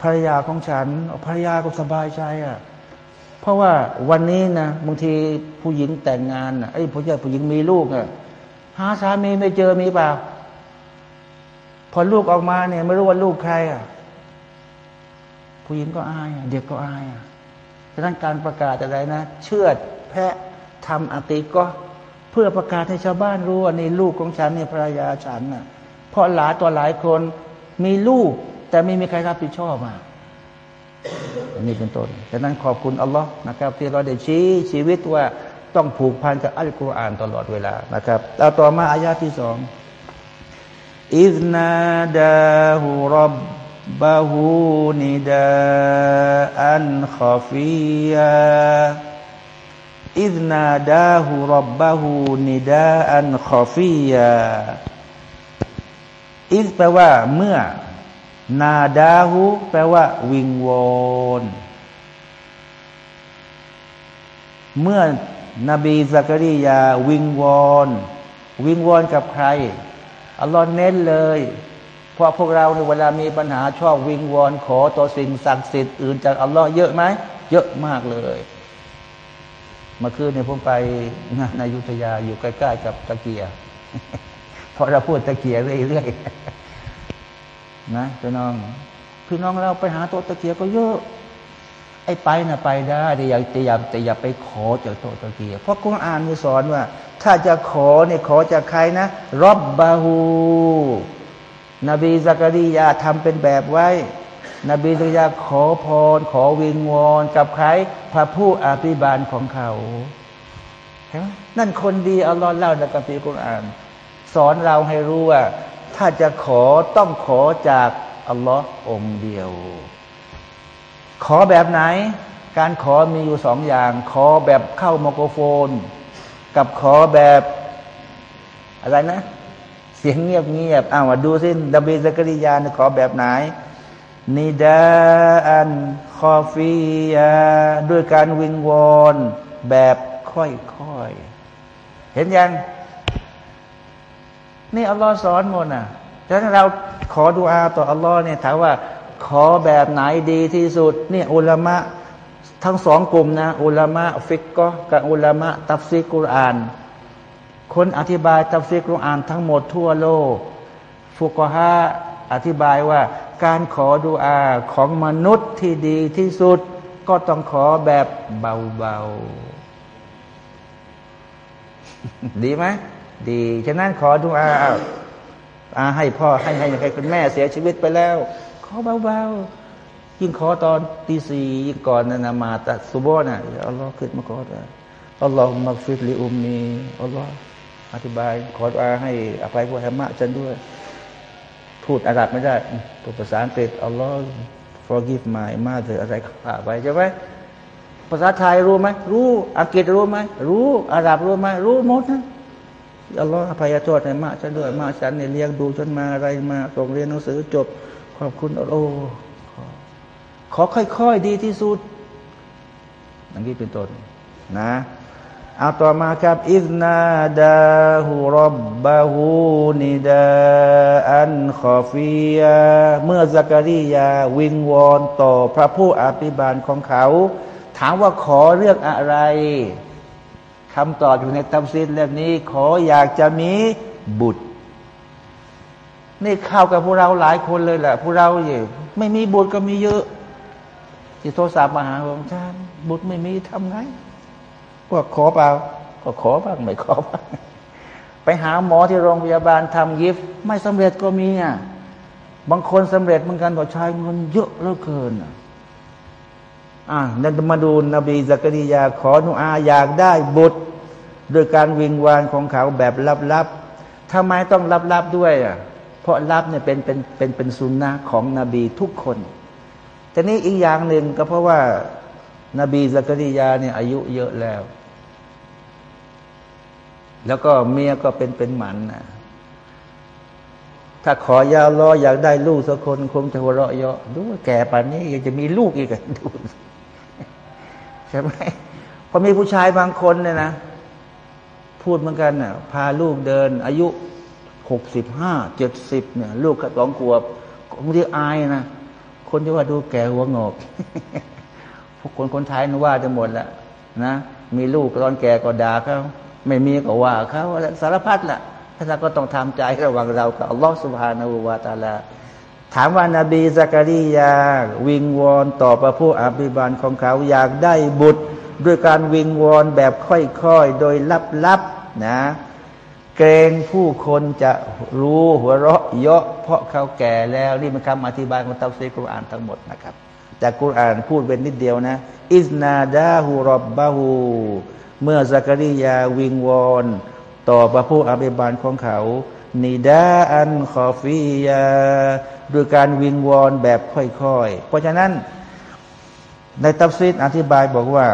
ภรรยาของฉันภรรยาก็สบายใจอะเพราะว่าวันนี้นะบางทีผู้หญิงแต่งงานอะไอ้ผู้ใหญ่ผู้หญิงมีลูกอะหาสามีไม่เจอมีเปล่าพอลูกออกมาเนี่ย ไม่รู้ว่าลูกใครอะผู้หญิงก็อายเด็กก็อายอะฉะนั้นการประกาศอะไรนะ เชื่อแพะ ทำอาติก็เพื่อประกาศให้ชาวบ้านรู้ว่านี่ลูกของฉันนี่ภรรยาฉันน่ะเพราะหลายตัวหลายคนมีลูก แต่ไม่มีใครรับผิดชอบมาอันนี้เป็นต้นดังนั้นขอบคุณอัลลอฮ์นะครับ ที่เราได้ชี้ชีวิตว่าต้องผูกพันกับอัลกุรอานตลอดเวลานะครับแล้วต่อมาอายาที่สองอิสนาดาฮูรับบาฮูนิดาอันขฟียา อิดนาดาหูรับบาหูنداء خفيا إذ แปลว่าเมื่อ ناداه แปลว่า วิงวอนเมื่อนบีซักรียา วิงวอนวิงวอนกับใครอัลลอฮ์เน้นเลย เพราะพวกเราในเวลามีปัญหาชอบวิงวอนขอต่อสิ่งศักดิ์สิทธิ์อื่นจากอัลลอฮ์เยอะไหมเยอะมากเลย มื่อคืนเนี่ยผมไปงานนายุทยาอยู่ใกล้ๆกับตะเกียพอเราพูดตะเกียเรื่อยๆนะพี่น้องพี่น้องเราไปหาโต๊ะตะเกียก็เยอะ ไอ้ไปนะไปได้แต่อย่าแต่อย่าแต่อย่าไปขอจากโต๊ะตะเกียเพราะคุณอ่านมีสอนว่า ถ้าจะขอเนี่ยขอจากใครนะรอบบาฮูนบีซักรียาทำเป็นแบบไว้ นบีซักรียาขอพร ขอวิงวอนกับใครพระผู้อภิบาลของเขาเห็นไหมนั่นคนดีอัลลอฮ์เล่าในกัมภีร์กุรอาน สอนเราให้รู้ว่า ถ้าจะขอต้องขอจากอัลลอฮ์องเดียว ขอแบบไหน การขอมีอยู่สองอย่าง ขอแบบเข้าไมโครโฟน กับขอแบบอะไรนะ เสียงเงียบเงียบอ้าวดูสิดับเบิลสกริยานขอแบบไหน نداء خفيا ด้วยการวิงวอนแบบค่อยๆ เห็นยัง นี่อัลลอฮ์สอนหมดนะฉะนั้นเราขอดุอาต่ออัลลอฮ์เนี่ยถามว่า ขอแบบไหนดีที่สุดนี่อุลามะทั้งสองกลุ่มนะ อุลามะฟิกฮ์กับอุลามะตัฟซีรกุรอาน คนอธิบายตัฟซีกุรอานทั้งหมดทั่วโลก ฟุกฮะอธิบายว่า การขอดุอาของมนุษย์ที่ดีที่สุด ก็ต้องขอแบบเบาๆ ดีไหมดี ฉะนั้นขอดุอาอาให้พ่อให้ให้ให้คุณแม่เสียชีวิตไปแล้ว ขอเบาๆ ยิ่งขอตอนตีสี่ยิ่งก่อนนะมาตัดสุโบนะอัลลอฮ์ขึ้นมาขออัลลอฮ์มักฟิดลิอุมนีอัลลอฮ์อธิบาย ขอดุอาให้อภัยพวกแฮมมะฉันด้วย พูดอาหรับไม่ได้พูดภาษาอังกฤษอัลลอฮ์ forgive my mother อะไรก็ผ่าไปใช่ไหมภาษาไทยรู้ไหมรู้อังกฤษรู้ไหมรู้อาหรับรู้ไหมรู้หมดนะอัลลอฮฺอภัยโทษให้มาฉันด้วยมาฉันเนี่ยเลี้ยงดูจนมาอะไรมาส่งเรียนหนังสือจบขอบคุณโอ้ขอค่อยๆดีที่สุดอย่างนี้เป็นต้นนะ เอาต่อมาครับอิสนาดาหูรบบาหูนิดาอันขอฟียาเมื่อซักริยา วิงวอนต่อพระผู้อภิบาลของเขา ถามว่าขอเรื่องอะไรคำตอบอยู่ในตัมซีนเล่มนี้ ขออยากจะมีบุตร นี่เข้ากับพวกเราหลายคนเลยแหละพวกเราอยู่ไม่มีบุตรก็มีเยอะที่โทรศัพท์มาหาผมอาจารย์บุตรไม่มีทำไง พวกขอเปล่าก็ขอบ้างไม่ขอบ้างไปหาหมอที่โรงพยาบาลทำยิฟไม่สำเร็จก็มีอะบางคนสำเร็จเหมือนกันต่อชายเงินเยอะเหลือเกินอะอ่านั่นมาดูนบีสักริยาขอนุอาอยากได้บุตรโดยการวิงวานของเขาแบบลับๆทำไมต้องลับๆด้วยอะเพราะลับเนี่ยเป็นเป็นเป็นเป็นสุนนะของนบีทุกคนแต่นี้อีกอย่างหนึ่งก็เพราะว่า นบีสักริยาเนี่ยอายุเยอะแล้ว แล้วก็เมียก็เป็นเป็นหมันนะถ้าขอยาลออยากได้ลูกสักคนคงจะหัวเราะเยาะดูแก่ป่านนี้ยังจะมีลูกอีกดูใช่ไหมพอมีผู้ชายบางคนเนี่ยนะพูดเหมือนกันน่ะพาลูกเดิน อายุหกสิบห้าเจ็ดสิบเนี่ย ลูกสองขวบบางทีอายนะคนที่ว่าดูแก่หัวงอกพวกคนคนไทยนว่าจะหมดแล้วนะมีลูกตอนแก่ก็ด่าเขา ไม่มีก็ว่าเขาสารพัดแหละท่านก็ต้องทำใจระวังเรากับอัลลอฮฺสุบฮานาอูวาตาลา ถามว่านาบีซักรียา วิงวอนต่อพระผู้อภิบาลของเขาอยากได้บุตร ด้วยการวิงวอนแบบค่อยๆ โดยลับๆนะ เกรงผู้คนจะรู้หัวเราะเยาะเพราะเขาแก่แล้วนี่เป็นคำอธิบายของตัฟซีกุรอานทั้งหมดนะครับ จากกุรอานพูดเป็นนิดเดียวนะ อิสนาดาฮูรบบาฮู เมื่อซักรียาวิงวอน ต่อพระผู้อภิบาลของเขานิดาخفيا ด้วยการวิงวอนแบบค่อยๆ เพราะฉะนั้น ในตัฟซีรอธิบายบอกว่า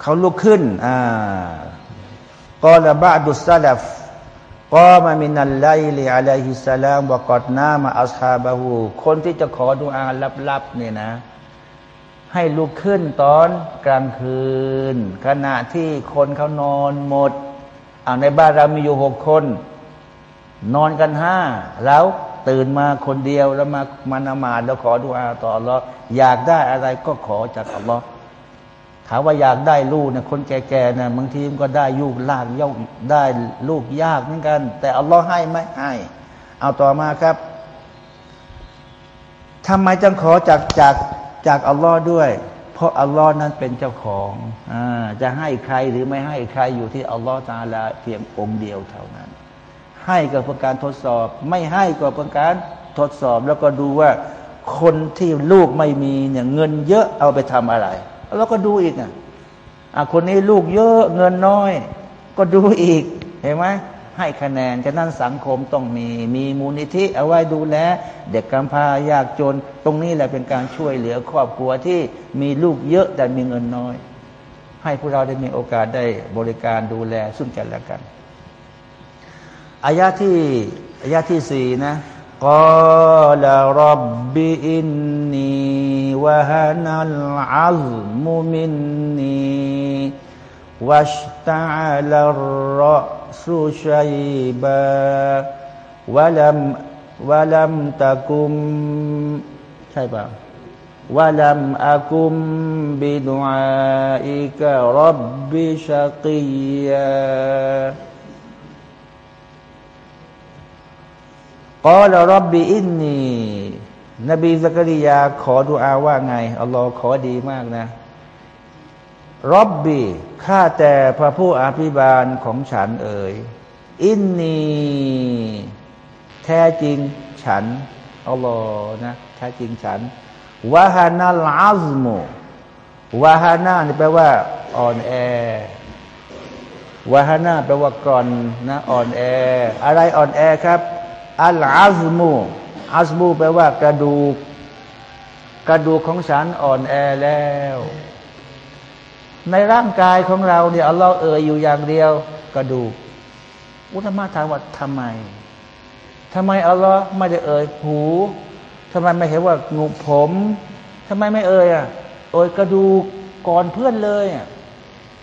เขาลุกขึ้นอ่า قال بعض السلف قام من الليل عليه السلام وقد نام أصحابه คนที่จะขอดุอาลับๆเนี่ยนะ ให้ลุกขึ้นตอนกลางคืน ขณะที่คนเขานอนหมดเอาในบ้านเรามีอยู่หกคน นอนกันห้าแล้วตื่นมาคนเดียวแล้วมามานามาแล้วขอดุอาต่ออัลลอฮ์อยากได้อะไรก็ขอจากอัลลอฮ์ถามว่าอยากได้ลูกเนี่ยคนแก่ๆเนี่ยบางทีมันก็ได้ยูกลากย่กได้ลูกยากเหมือนกัน แต่อัลลอฮ์ให้ไหมให้ เอาต่อมาครับทำไมจึงขอจากจาก จากอัลลอฮ์ด้วย เพราะอัลลอฮ์นั้นเป็นเจ้าของอจะให้ใครหรือไม่ให้ใครอยู่ที่อัลลอฮ์ตาลาเพียงองค์เดียวเท่านั้น ให้ก็เพื่อการทดสอบ ไม่ให้ก็เพื่อการทดสอบ แล้วก็ดูว่าคนที่ลูกไม่มีเนี่ยเงินเยอะเอาไปทำอะไร แล้วก็ดูอีกอะคนนี้ลูกเยอะเงินน้อย ก็ดูอีกเห็นไหม ให้คะแนนฉะนั้นสังคมต้องมีมีมูลนิธิเอาไว้ดูแลเด็กกำพร้ายากจน ตรงนี้แหละเป็นการช่วยเหลือครอบครัวที่มีลูกเยอะแต่มีเงินน้อย ให้พวกเราได้มีโอกาสได้บริการดูแลซึ่งกันและกันอายะที่อายะที่สี่นะกาลรับบิอินนีวะฮานัลอัลมุมินนี วัชตาลรสุชัยบาวะลัมวะลัมตะกุม ใช่ป่ะวะลัมอากุมบิดุอาอิกะรับบิชักียากอลรับบีอินนีนบีสักริยา ขอดุอาว่าไง อัลลอฮ์ขอดีมากนะ รับบีข้าแต่พระผู้อภิบาลของฉันเอ่ย อินนีแท้จริงฉันอัลลอฮ์นะแท้จริงฉันวาฮานาลาซมูวาฮานานี่แปลว่า อ่อนแอวาฮานาแปลว่าก่อนนะอ่อนแอ อะไรอ่อนแอครับอัลอาซมูอัซมูแปลว่ากระดูก กระดูกของฉันอ่อนแอแล้ว ในร่างกายของเราเนี่ยอัลลอฮ์เอ่ยอยู่อย่างเดียวกระดูกอุตมะถามว่าทำไมทำไมอัลลอฮ์ไม่ได้เอ่ยหูทำไมไม่เห็นว่างูผมทำไมไม่เอ่ยอะเอ่ยกระดูกก่อนเพื่อนเลย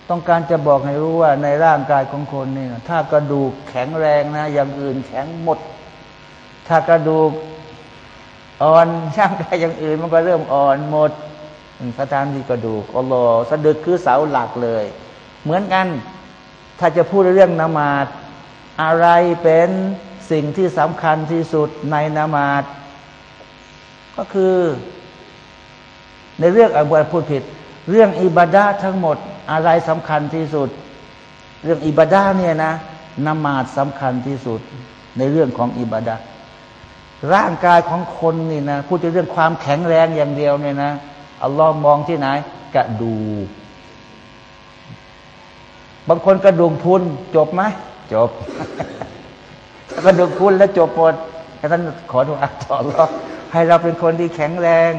ต้องการจะบอกให้รู้ว่าในร่างกายของคนเนี่ยถ้ากระดูกแข็งแรงนะ อย่างอื่นแข็งหมด ถ้ากระดูกอ่อนช่างกายอย่างอื่นมันก็เริ่มอ่อนหมด พระทานที่กระดูกอัลลอฮ์สะดึกคือเสาหลักเลย เหมือนกัน ถ้าจะพูดเรื่องนมาดอะไรเป็นสิ่งที่สำคัญที่สุดในนมาดก็คือ ในเรื่องอับพูดผิด เรื่องอิบาดาทั้งหมดอะไรสำคัญที่สุด เรื่องอิบาดาเนี่ยนะนมาดสำคัญที่สุด ในเรื่องของอิบาดาร่างกายของคนนี่นะพูดถึงเรื่องความแข็งแรงอย่างเดียวเนี่ยนะ อัลลอฮ์มองที่ไหน กระดูก บางคนกระดูกพุนจบไหมจบกระดูกพุนแล้วจบหมดท่านขอดูอัลลอฮ์ให้เราเป็นคนที่แข็งแรง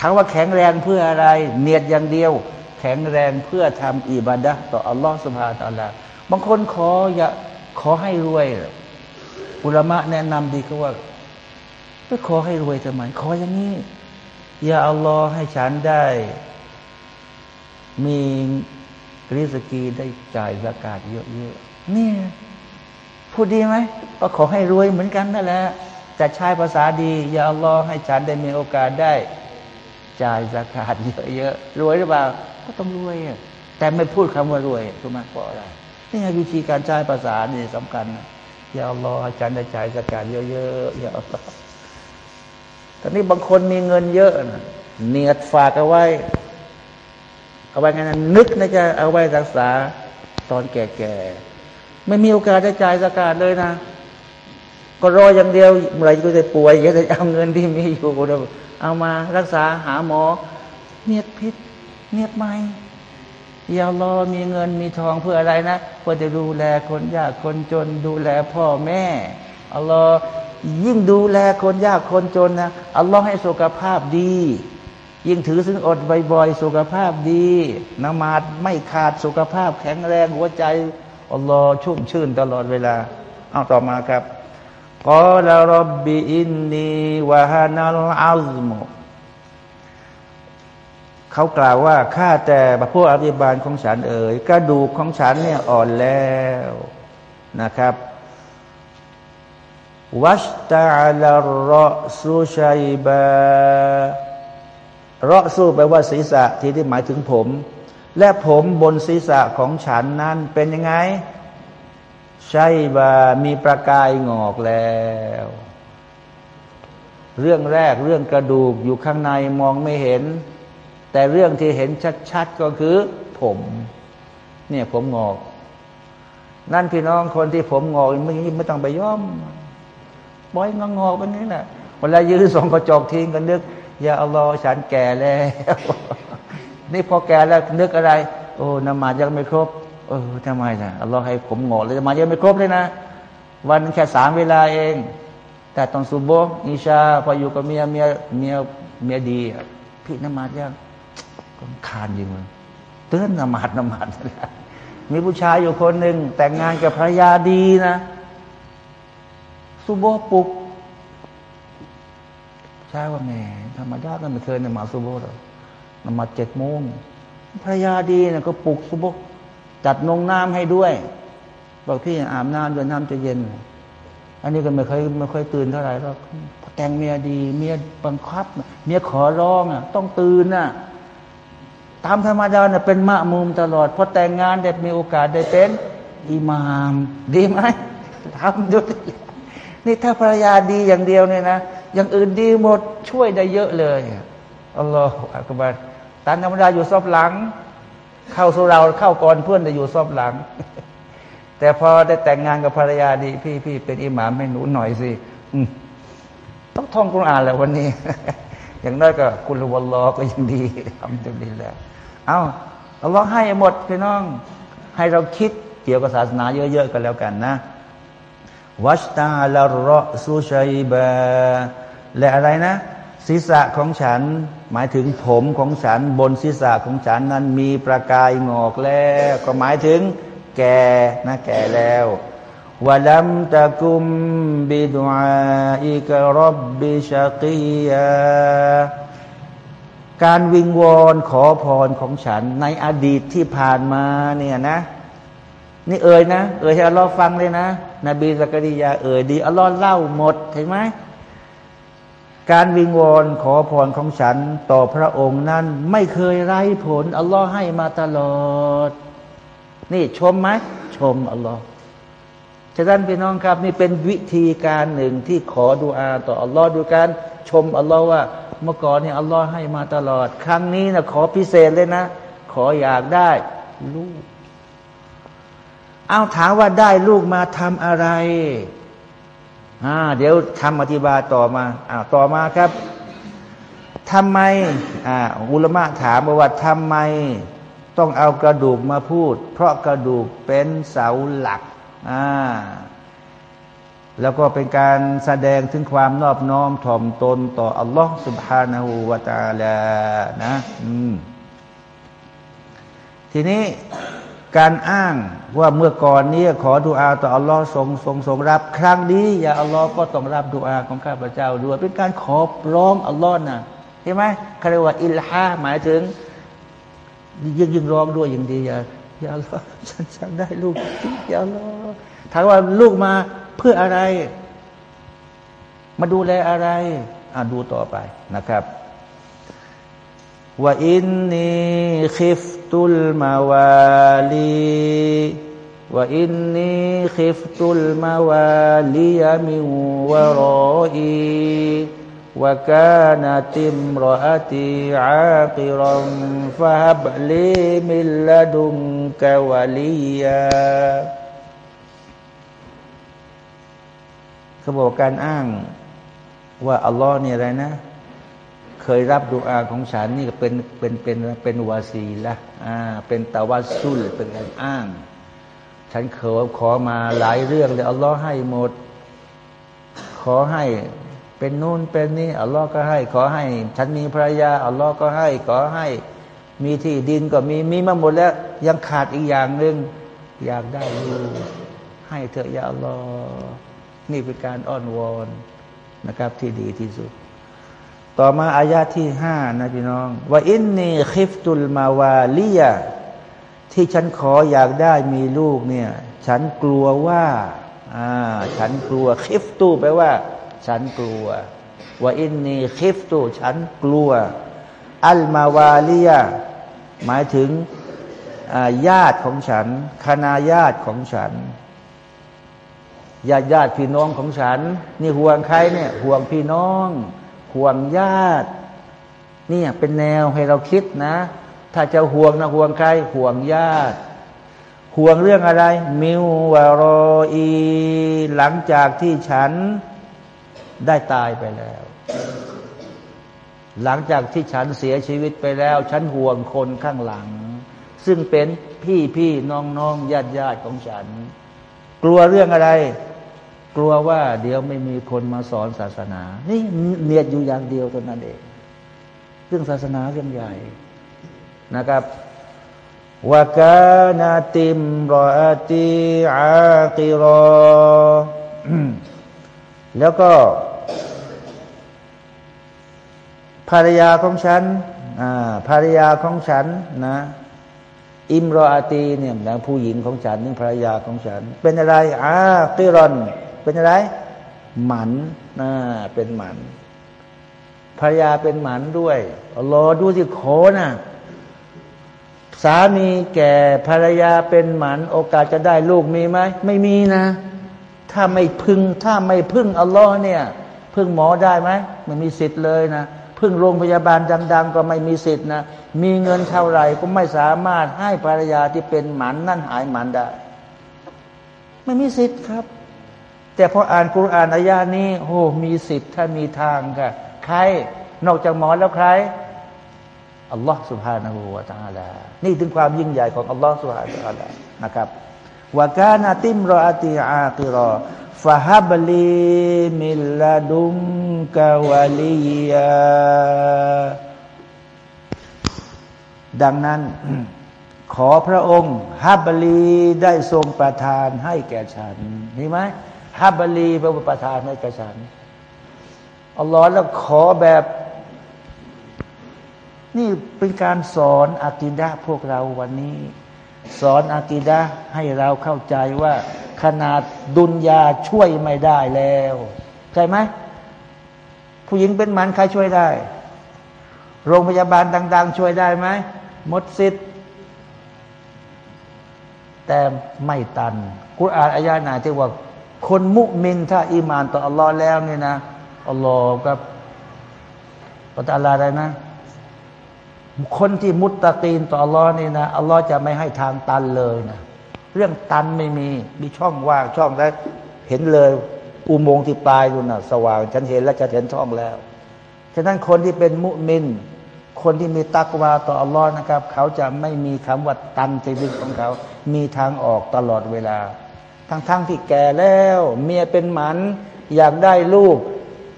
ถามว่าแข็งแรงเพื่ออะไร เนียดอย่างเดียว แข็งแรงเพื่อทำอิบาดะต่ออัลลอฮ์สุบฮาตะลาบางคนขออย่าขอให้รวย อุลามะแนะนำดีก็ว่าไปขอให้รวยทำไมขออย่างนี้ ย่าอัลลอฮ์ให้ฉันได้ มีริสกีได้จ่ายสกาดเยอะๆนี่พูดดีไหมก็ขอให้รวยเหมือนกันนั่นแหละจะใช้ภาษาดีอย่าอัลลอฮ์ให้ฉันได้มีโอกาสได้จ่ายสกาดเยอะๆรวยหรือเปล่าก็ต้องรวยแต่ไม่พูดคำว่ารวยถูกไหมเพราะอะไรนี่วิธีการใช้ภาษานี่สำคัญอย่าอัลลอฮ์ให้ฉันได้จ่ายสกาดเยอะๆอย่าอัลลอฮ์ ตอนนี้บางคนมีเงินเยอะนะเนียดฝากเอาไว้ เอาไว้งนะนึกนะจะเอาไว้รักษาตอนแก่ๆ ไม่มีโอกาสได้จ่ายสกาดเลยนะ ก็รออย่างเดียวเมื่อไรก็จะป่วยก็จะเอาเงินที่มีอยู่เอามารักษาหาหมอ เนียดพิษ เนียดไม่อย่ารอมีเงินมีทองเพื่ออะไรนะเพื่อจะดูแลคนยากคนจนดูแลพ่อแม่อัลลอฮ์ ยิ่งดูแลคนยากคนจนนะอัลลอฮ์ให้สุขภาพดี ยิ่งถือซึ่งอดบ่อยๆสุขภาพดีนมาดไม่ขาดสุขภาพแข็งแรงหัวใจอัลลอฮ์ชุ่มชื่นตลอดเวลา เอาต่อมาครับกอลารบบีอินนีวะฮานัลอัลมุเขากล่าวว่าข้าแต่พระผู้อภิบาลของฉันเอ๋ยกระดูกของฉันเนี่ยอ่อนแล้วนะครับ วัชตาลรอสูชัยบารอสูแปลว่าศีรษะที่ที่หมายถึงผม และผมบนศีรษะของฉันนั้นเป็นยังไงชัยบามีประกายงอกแล้ว เรื่องแรกเรื่องกระดูกอยู่ข้างในมองไม่เห็น แต่เรื่องที่เห็นชัดๆก็คือผม เนี่ยผมงอก นั่นพี่น้องคนที่ผมงอกไม่ไม่ต้องไปย้อม บอยงงอกแบบนี้แหละเวลายืนสองกระจกทิ้งกันนึกอย่าเอัลลอฉันแก่แล้วนี่พอแก่แล้วนึกอะไร โอ้นมายังไม่ครบ เออทำไมนะอัลลอฮ์ให้ผมงอเลยนมายังไม่ครบเลยนะ วันแค่สามเวลาเอง แต่ตอนสุโบอิชาพออยู่กับเมียเมียเมียเมียดีพี่นมายังก็คานยิงมันเตือนนมาดนมาดมีผู้ชายอยู่คนหนึ่งแต่งงานกับภรรยาดีนะ สุโบปลุกใช่ว่าแม่ธรรมดาก็ไม่เคยนมาสุโบหรอกนมาเจ็ดโมงภรรยาดีนะก็ปลุกสุโบจัดนงน้ำให้ด้วย บอกพี่อาบน้ำด้วยน้ำจะเย็น อันนี้ก็ไม่เคยไม่เคยตื่นเท่าไหร่หรอกแต่งเมียดี เมียบังคับ เมียขอร้องอะ ต้องตื่นน่ะตามธรรมดาเนี่ยเป็นมะมุมตลอดพอแต่งงานได้มีโอกาสได้เป็นอิหมาม ดีไหมทำดู นี่ถ้าภรรยาดีอย่างเดียวเนี่ยนะอย่างอื่นดีหมดช่วยได้เยอะเลยอัลลอฮฺอักบัรตามธรรมดาอยู่ซอบหลัง เข้าสู่เราเข้าก่อนเพื่อนจะอยู่ซอบหลัง แต่พอได้แต่งงานกับภรรยาดี พี่พี่เป็นอิหมามให้หนูหน่อยสิต้องท่องกุรอานแล้ววันนี้ อย่างน้อยก็กุลวัลลอก็ยังดีทำจนดีแล้ว เอาอัลลอฮ์ให้หมดพี่น้อง ให้เราคิดเกี่ยวกับศาสนาเยอะๆกันแล้วกันนะ วัชตาลรอซูชัยบาและอะไรนะ ศีรษะของฉัน หมายถึงผมของฉันบนศีรษะของฉันนั้นมีประกายงอกแล้ว ก็หมายถึง แก่นะแก่แล้ววะลัมตะกุมบิดุอาอิกรับบิชากียาการวิงวอนขอพรของฉันในอดีตที่ผ่านมาเนี่ยนะ นี่เอ่ยนะ เอ่ยให้อัลลอฮ์ฟังเลยนะ นบีสักริยาเอ่ยดีอัลลอฮ์เล่าหมดเห็นไหมการวิงวอนขอพรของฉันต่อพระองค์นั้น ไม่เคยไร้ผลอัลลอฮ์ให้มาตลอด นี่ชมไหมชมอัลลอฮ์ฉะนั้นพี่น้องครับ นี่เป็นวิธีการหนึ่งที่ขอดุอาต่ออัลลอฮ์ดูการชมอัลลอฮ์ว่า เมื่อก่อนเนี่ยอัลลอฮ์ให้มาตลอด ครั้งนี้นะขอพิเศษเลยนะ ขออยากได้ลูก เอาถามว่าได้ลูกมาทำอะไรอ่าเดี๋ยวทำอธิบายต่อมาอ่าต่อมาครับทำไมอ่าอุลมะถามว่าทำไมต้องเอากระดูกมาพูด เพราะกระดูกเป็นเสาหลักอ่าแล้วก็เป็นการแสดงถึงความนอบน้อมถ่อมตนต่ออัลลอฮ์สุบฮานาหูวาตาลานะ อืม ทีนี้ การอ้างว่าเมื่อก่อนนี้ขอดุอาต่ออัลลอฮ์ทรงทรงทรงรับ ครั้งนี้อย่าอัลลอฮ์ก็ต้องรับดุอาของข้าพเจ้าด้วย เป็นการขอร้องอัลลอฮ์นะใช่ไหมเขาเรียกว่าอิลฮาหมายถึงยิ่งยิ่งร้องด้วยอย่างดีอย่าอย่าอัลลอฮ์ฉันฉันได้ลูกอย่าอัลลอฮ์ถามว่าลูกมาเพื่ออะไร มาดูแลอะไรอ่าดูต่อไปนะครับ ว่าอินนีคิฟตุลมาวาลีว่าอินนีคิฟตุลมาวาลียมิวรออีว่าการติมรอตีอาคิรัมฟะฮับลีมิลลดุงกวาลียาเขาบอกการอ้างว่าอัลลอฮ์เนี่ยอะไรนะ เคยรับดูอาของฉันนี่ก็เป็นเป็นเป็นเป็นวาซีละอ่าเป็นตะวัสุลเป็นการอ้าง ฉันเขอขอมาหลายเรื่องเลยอัลลอฮ์ให้หมด ขอให้เป็นนู่นเป็นนี่อัลลอฮ์ก็ให้ ขอให้ ฉันมีภรรยาอัลลอฮ์ก็ให้ ขอให้มีที่ดินก็มีมีมาหมดแล้ว ยังขาดอีกอย่างหนึ่งอยากได้ลูกให้เถอะยาอัลลอฮ์นี่เป็นการอ้อนวอนนะครับที่ดีที่สุด ต่อมาอายาที่ห้านะพี่น้อง ว่าอินนีคิฟตุลมาวาลียที่ฉันขออยากได้มีลูกเนี่ย ฉันกลัวว่าอ่าฉันกลัวคิฟตูแปลว่า ฉันกลัวว่าอินนีคิฟตูฉันกลัว อัลมาวาลียหมายถึงญาติของฉัน คณาญาติของฉันญาติญาติพี่น้องของฉัน นี่ห่วงใครเนี่ยห่วงพี่น้อง ห่วงญาตินี่เป็นแนวให้เราคิดนะ ถ้าจะห่วงนะห่วงใคร ห่วงญาติ ห่วงเรื่องอะไร มิววารออีหลังจากที่ฉันได้ตายไปแล้ว หลังจากที่ฉันเสียชีวิตไปแล้ว ฉันห่วงคนข้างหลัง ซึ่งเป็นพี่พี่น้องน้องญาติญาติของฉัน กลัวเรื่องอะไร กลัวว่าเดี๋ยวไม่มีคนมาสอนศาสนา นี่เนียดอยู่อย่างเดียวเท่านั้นเอง เรื่องศาสนาเรื่องใหญ่นะครับวกานาติมรอติอากิรอ แล้วก็ ภรรยาของฉันภรรยาของฉันนะ อิมรออาตีเนี่ยนะผู้หญิงของฉันนี่ภรรยาของฉัน เป็นอะไรอากิรอน เป็นอะไร หมันนะเป็นหมันภรรยาเป็นหมันด้วยรอดูสิโคนะ่ะสามีแก่ภรรยาเป็นหมัน โอกาสจะได้ลูกมีไหมไม่มีนะ ถ้าไม่พึ่ง ถ้าไม่พึ่งอัลลอฮ์เนี่ย พึ่งหมอได้ไหมไม่มีสิทธิ์เลยนะพึ่งโรงพยาบาลดัง ๆ ก็ไม่มีสิทธิ์นะ มีเงินเท่าไหร่ก็ไม่สามารถให้ภรรยาที่เป็นหมันนั่นหายหมันได้ ไม่มีสิทธิ์ครับ แต่พออ่านคุรานอายานี้โอ้มีสิทธิ์ถ้ามีทางค่ะใครนอกจากหมอแล้วใครอัลลอฮ์สุบฮานาหูวาตาลานี่ถึงความยิ่งใหญ่ของอัลลอฮ์สุบฮานาหูวาตาลานะครับวากานาติมรออติอาติรอฟาฮับลีมิลลาดุมกาวาลียาดังนั้น ขอพระองค์ฮับลีได้ทรงประทานให้แก่ฉันนี่ไหม ฮับลีเป็นประทานให้แก่ฉันอัลลอฮ์แล้วขอแบบ นี่เป็นการสอนอากิดะพวกเราวันนี้ สอนอากิดะให้เราเข้าใจว่า ขนาดดุนยาช่วยไม่ได้แล้วใช่ไหมผู้หญิงเป็นมันใครช่วยได้ โรงพยาบาลดัง ๆ ช่วยได้ไหมหมดสิทธิ์แต่ไม่ตันกุรอานอายาหนที่ว่า คนมุมินถ้าอีมานต่ออัลลอฮ์แล้วเนี่ยนะอัลลอฮ์กับปัตตาลาได้นะ คนที่มุตตะกีนต่ออัลลอฮ์นี่นะอัลลอฮ์จะไม่ให้ทางตันเลยนะเรื่องตันไม่มีมีช่องว่างช่องแล้วเห็นเลย อุโมงค์ที่ปลายดูนะสว่างฉันเห็นแล้วจะเห็นช่องแล้วฉะนั้นคนที่เป็นมุมิน คนที่มีตักวาต่ออัลลอฮ์นะครับ เขาจะไม่มีคำว่าตันในชีวิตของเขา มีทางออกตลอดเวลา ทั้งๆทที่แก่แล้ว เมียเป็นหมัน อยากได้ลูก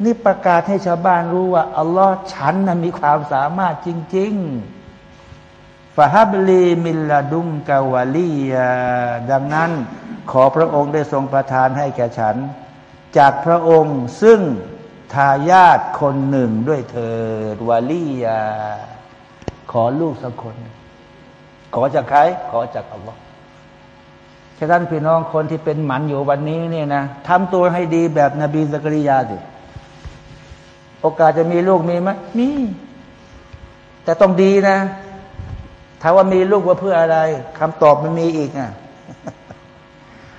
นี่ประกาศให้ชาวบ้านรู้ว่า อัลลอฮ์ฉันนะมีความสามารถจริง ๆฟาฮับลีมิลลาดุมกาวาลียดังนั้น ขอพระองค์ได้ทรงประทานให้แก่ฉัน จากพระองค์ซึ่งทายาทคนหนึ่งด้วยเถิดวาลียา ขอลูกสักคน ขอจากใคร ขอจากอัลลอฮ์ ฉะนั้นพี่น้องคนที่เป็นหมันอยู่วันนี้เนี่ยนะทำตัวให้ดีแบบนบีสักริยาสิโอกาสจะมีลูกมีไหมมี แต่ต้องดีนะถ้าว่ามีลูกว่าเพื่ออะไรคำตอบมันมีอีกอะ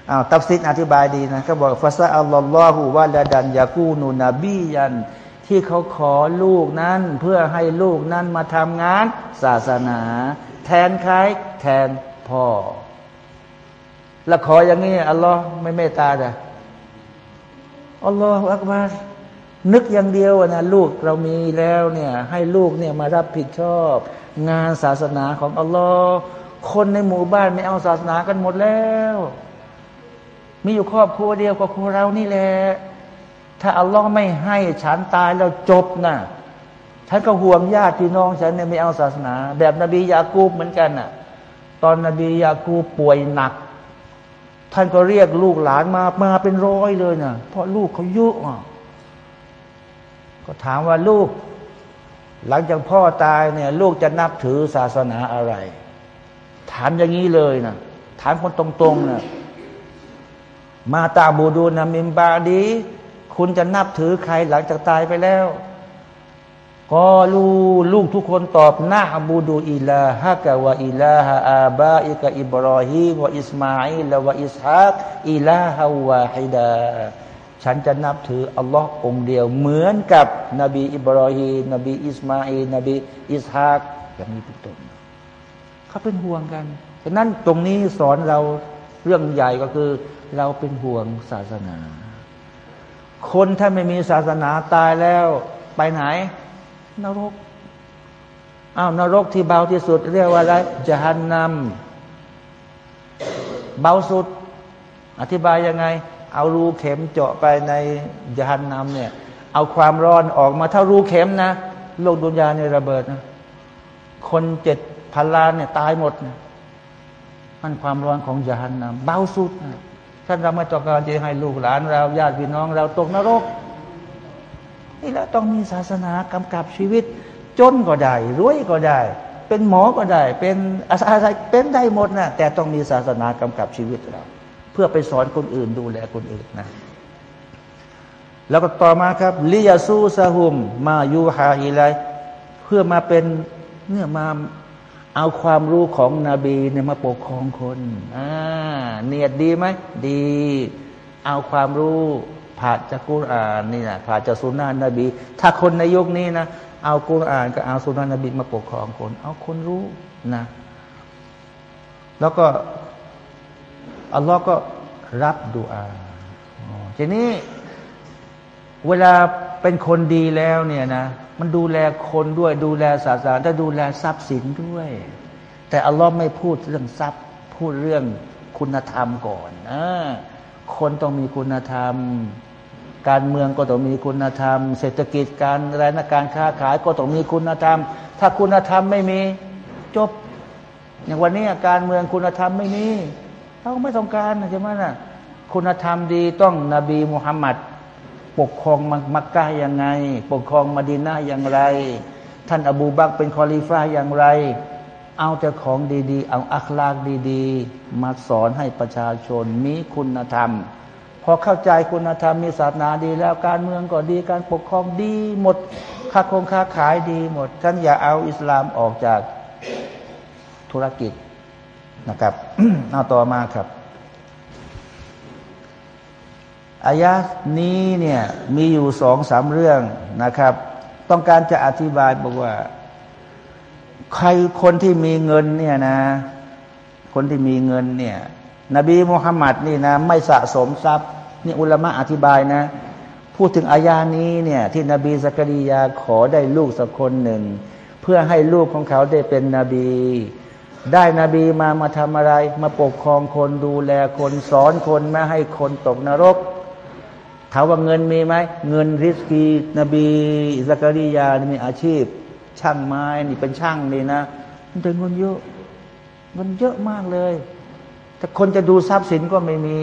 อ้าวตัฟซิดอธิบายดีนะเขาบอกฟาซาอัลลอฮฺวะลาดันยากูนูนบียัน ที่เขาขอลูกนั้น เพื่อให้ลูกนั้นมาทำงาน ศาสนา แทนใครแทนพ่อ แล้วขออย่างนี้อัลลอฮ์ไม่เมตตาจ้ะอัลลอฮฺอักบารนึกอย่างเดียวนะลูกเรามีแล้วเนี่ยให้ลูกเนี่ยมารับผิดชอบ งานศาสนาของอัลลอฮ์คนในหมู่บ้านไม่เอาศาสนากันหมดแล้ว มีอยู่ครอบครัวเดียวกับครัวเรานี่แหละถ้าอัลลอฮ์ไม่ให้ฉันตายแล้วจบนะฉันก็ห่วงญาติพี่น้องฉันเนี่ยไม่เอาศาสนา แบบนบียากูบเหมือนกันน่ะ ตอนนบียากูบป่วยหนัก ท่านก็เรียกลูกหลานมามาเป็นร้อยเลยนะเพราะลูกเขายุอะก็ถามว่าลูก หลังจากพ่อตายเนี่ย ลูกจะนับถือศาสนาอะไร ถามอย่างนี้เลยนะถามคนตรงๆนะ ما تعبدون من بعدي คุณจะนับถือใครหลังจากตายไปแล้ว قالوا ลูกทุกคนตอบ نعبد إلهك وإله آبائك إبراهيم وإسماعيل وإسحاق إلها واحداฉันจะนับถืออัลลอฮ์องเดียว เหมือนกับ นบีอิบรอฮีนบีอิสมาอีนบีอิสฮากอย่างนี้เป็นต้นเขาเป็นห่วงกันฉะนั้นตรงนี้สอนเราเรื่องใหญ่ก็คือ เราเป็นห่วงศาสนา คนถ้าไม่มีศาสนาตายแล้ว ไปไหน นรกอ้าวนรกที่เบาที่สุด เรียกว่าอะไรจะหันนำเบาสุด อธิบายยังไง เอารูเข็มเจาะไปในจหันนำเนี่ย เอาความร้อนออกมาถ้ารูเข็มนะโลกดุนยาในระเบิดนะคนเจ็ดพันล้านเนี่ยตายหมดนะมันความร้อนของจหันนำเบาสุดนะท่านเราไม่ต้องการจะให้ลูกหลานเราญาติพี่น้องเราตกนรก นี่แหละต้องมีศาสนากำกับชีวิต จนก็ได้รวยก็ได้ เป็นหมอก็ได้ เป็นอะไรเป็นได้หมดนะแต่ต้องมีศาสนากำกับชีวิตเราเพื่อไปสอนคนอื่นดูแลคนอื่นนะแล้วก็ต่อมาครับลิยาซูซาฮุม มายูฮาอิไลเพื่อมาเป็นเนี่ยมาเอาความรู้ของนบีเนี่ยมาปกครองคนอ่าเนียดดีไหมดี เอาความรู้ ผ่านจากกุรอานนี่นะผ่านจากสุนนะนบี ถ้าคนในยุคนี้นะเอากุรอานก็เอาสุนันบีมาปกครองคน เอาคนรู้นะ แล้วก็อัลลอฮ์ก็รับดูอาทีนี้เวลาเป็นคนดีแล้วเนี่ยนะมันดูแลคนด้วยดูแลศาสนาแต่ดูแลทรัพย์สินด้วย แต่อัลลอฮ์ไม่พูดเรื่องทรัพย์ พูดเรื่องคุณธรรมก่อนอคนต้องมีคุณธรรม การเมืองก็ต้องมีคุณธรรม เศรษฐกิจการรนะการค้าขายก็ต้องมีคุณธรรม ถ้าคุณธรรมไม่มีจบ อย่างวันนี้การเมืองคุณธรรมไม่มีเราไม่ต้องการใช่ไหมนะ่ะคุณธรรมดีต้องนบีมุฮัมมัดปกครองมักกะยังไง ปกครองมาดินาอย่างไร ท่านอบูบักเป็นคอลิฟ้าอย่างไร เอาแต่ของดีๆ เอาอัคลากดี ๆ มาสอนให้ประชาชนมีคุณธรรม พอเข้าใจคุณธรรมมีศาสนาดีแล้วการเมืองก็ดีการปกครองดีหมดค้าคงค้าขายดีหมด ท่านอย่าเอาอิสลามออกจากธุรกิจนะครับเอาต่อมาครับอายะนี้เนี่ยมีอยู่สองสามเรื่องนะครับ ต้องการจะอธิบายบอกว่า ใครคนที่มีเงินเนี่ยนะ คนที่มีเงินเนี่ย นบีมุฮัมมัดนี่นะไม่สะสมทรัพย์นี่อุลามะอธิบายนะ พูดถึงอายานี้เนี่ยที่นบีสักรียาขอได้ลูกสักคนหนึ่ง เพื่อให้ลูกของเขาได้เป็นนบี ได้นบีมามาทำอะไร มาปกครองคนดูแลคนสอนคนไม่ให้คนตกนรกถามว่าเงินมีไหมเงินริสกีนบีสักรียามีอาชีพ ช่างไม้นี่เป็นช่างนี่นะมันเป็นเงินเยอะเงินเยอะมากเลย ถ้าคนจะดูทรัพย์สินก็ไม่มี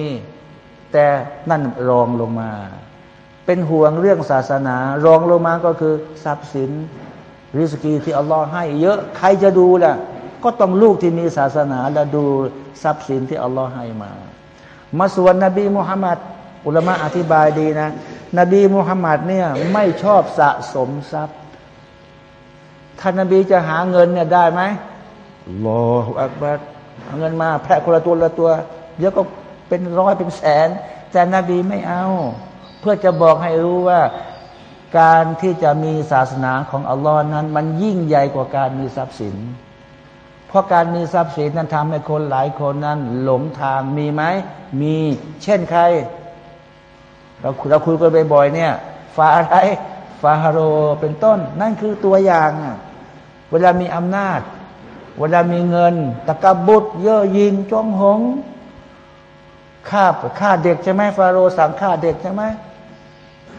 แต่นั่นรองลงมา เป็นห่วงเรื่องศาสนา รองลงมาก็คือทรัพย์สิน ริสกีที่อัลลอฮ์ให้ เยอะใครจะดูล่ะ ก็ต้องลูกที่มีศาสนาแล้วดูทรัพย์สินที่อัลลอฮ์ให้มา มาส่วนนบีมุฮัมมัดอุลามะอธิบายดีนะ นบีมุฮัมมัดเนี่ยไม่ชอบสะสมทรัพย์ท่านนบีจะหาเงินเนี่ยได้ไหมรออักบัด เอาเงินมาแพะคนละตัวละตัว เดี๋ยวก็เป็นร้อยเป็นแสน แต่นบีไม่เอา เพื่อจะบอกให้รู้ว่าการที่จะมีศาสนาของอัลลอฮ์นั้น มันยิ่งใหญ่กว่าการมีทรัพย์สิน เพราะการมีทรัพย์สินนั้นทำให้คนหลายคนนั้น หลงทางมีไหมมี เช่นใคร เราเราคุยกันบ่อยๆเนี่ยฟาอะไรฟาฮาโรเป็นต้น นั่นคือตัวอย่าง เวลามีอำนาจ เวลามีเงิน ตะกบุตรเย่อยิงจองหงฆ่าฆ่าเด็กใช่ไหมฟาโรสั่งฆ่าเด็กใช่ไหม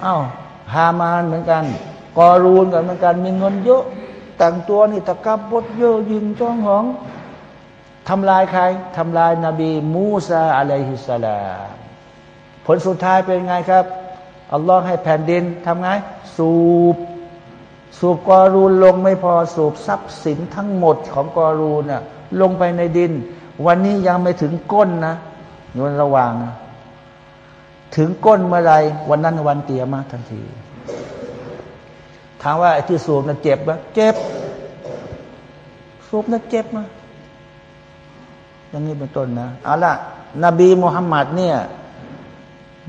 อา้าวฮามานเหมือนกัน กอรูนกันเหมือนกัน มีเงินเยอะ แต่งตัวนี่ตะกบุตรเย่อยิงจองหงทำลายใครทำลายนาบีมูซาอะลัยฮิสสลามผลสุดท้ายเป็นไงครับอัลลอฮ์ให้แผ่นดินทำไง สูบ สูบกอรูนลงไม่พอสูบทรัพย์สินทั้งหมดของกอรูนน่ะลงไปในดิน วันนี้ยังไม่ถึงก้นนะโยนระวังถึงก้นเมื่อไรวันนั้นวันเตียมาทันที ถามว่าไอ้ที่สูบน่ะเจ็บไหมเจ็บ สูบน่ะเจ็บมาอย่างนี้เป็นต้นนะเอาละนบีมุฮัมมัดเนี่ย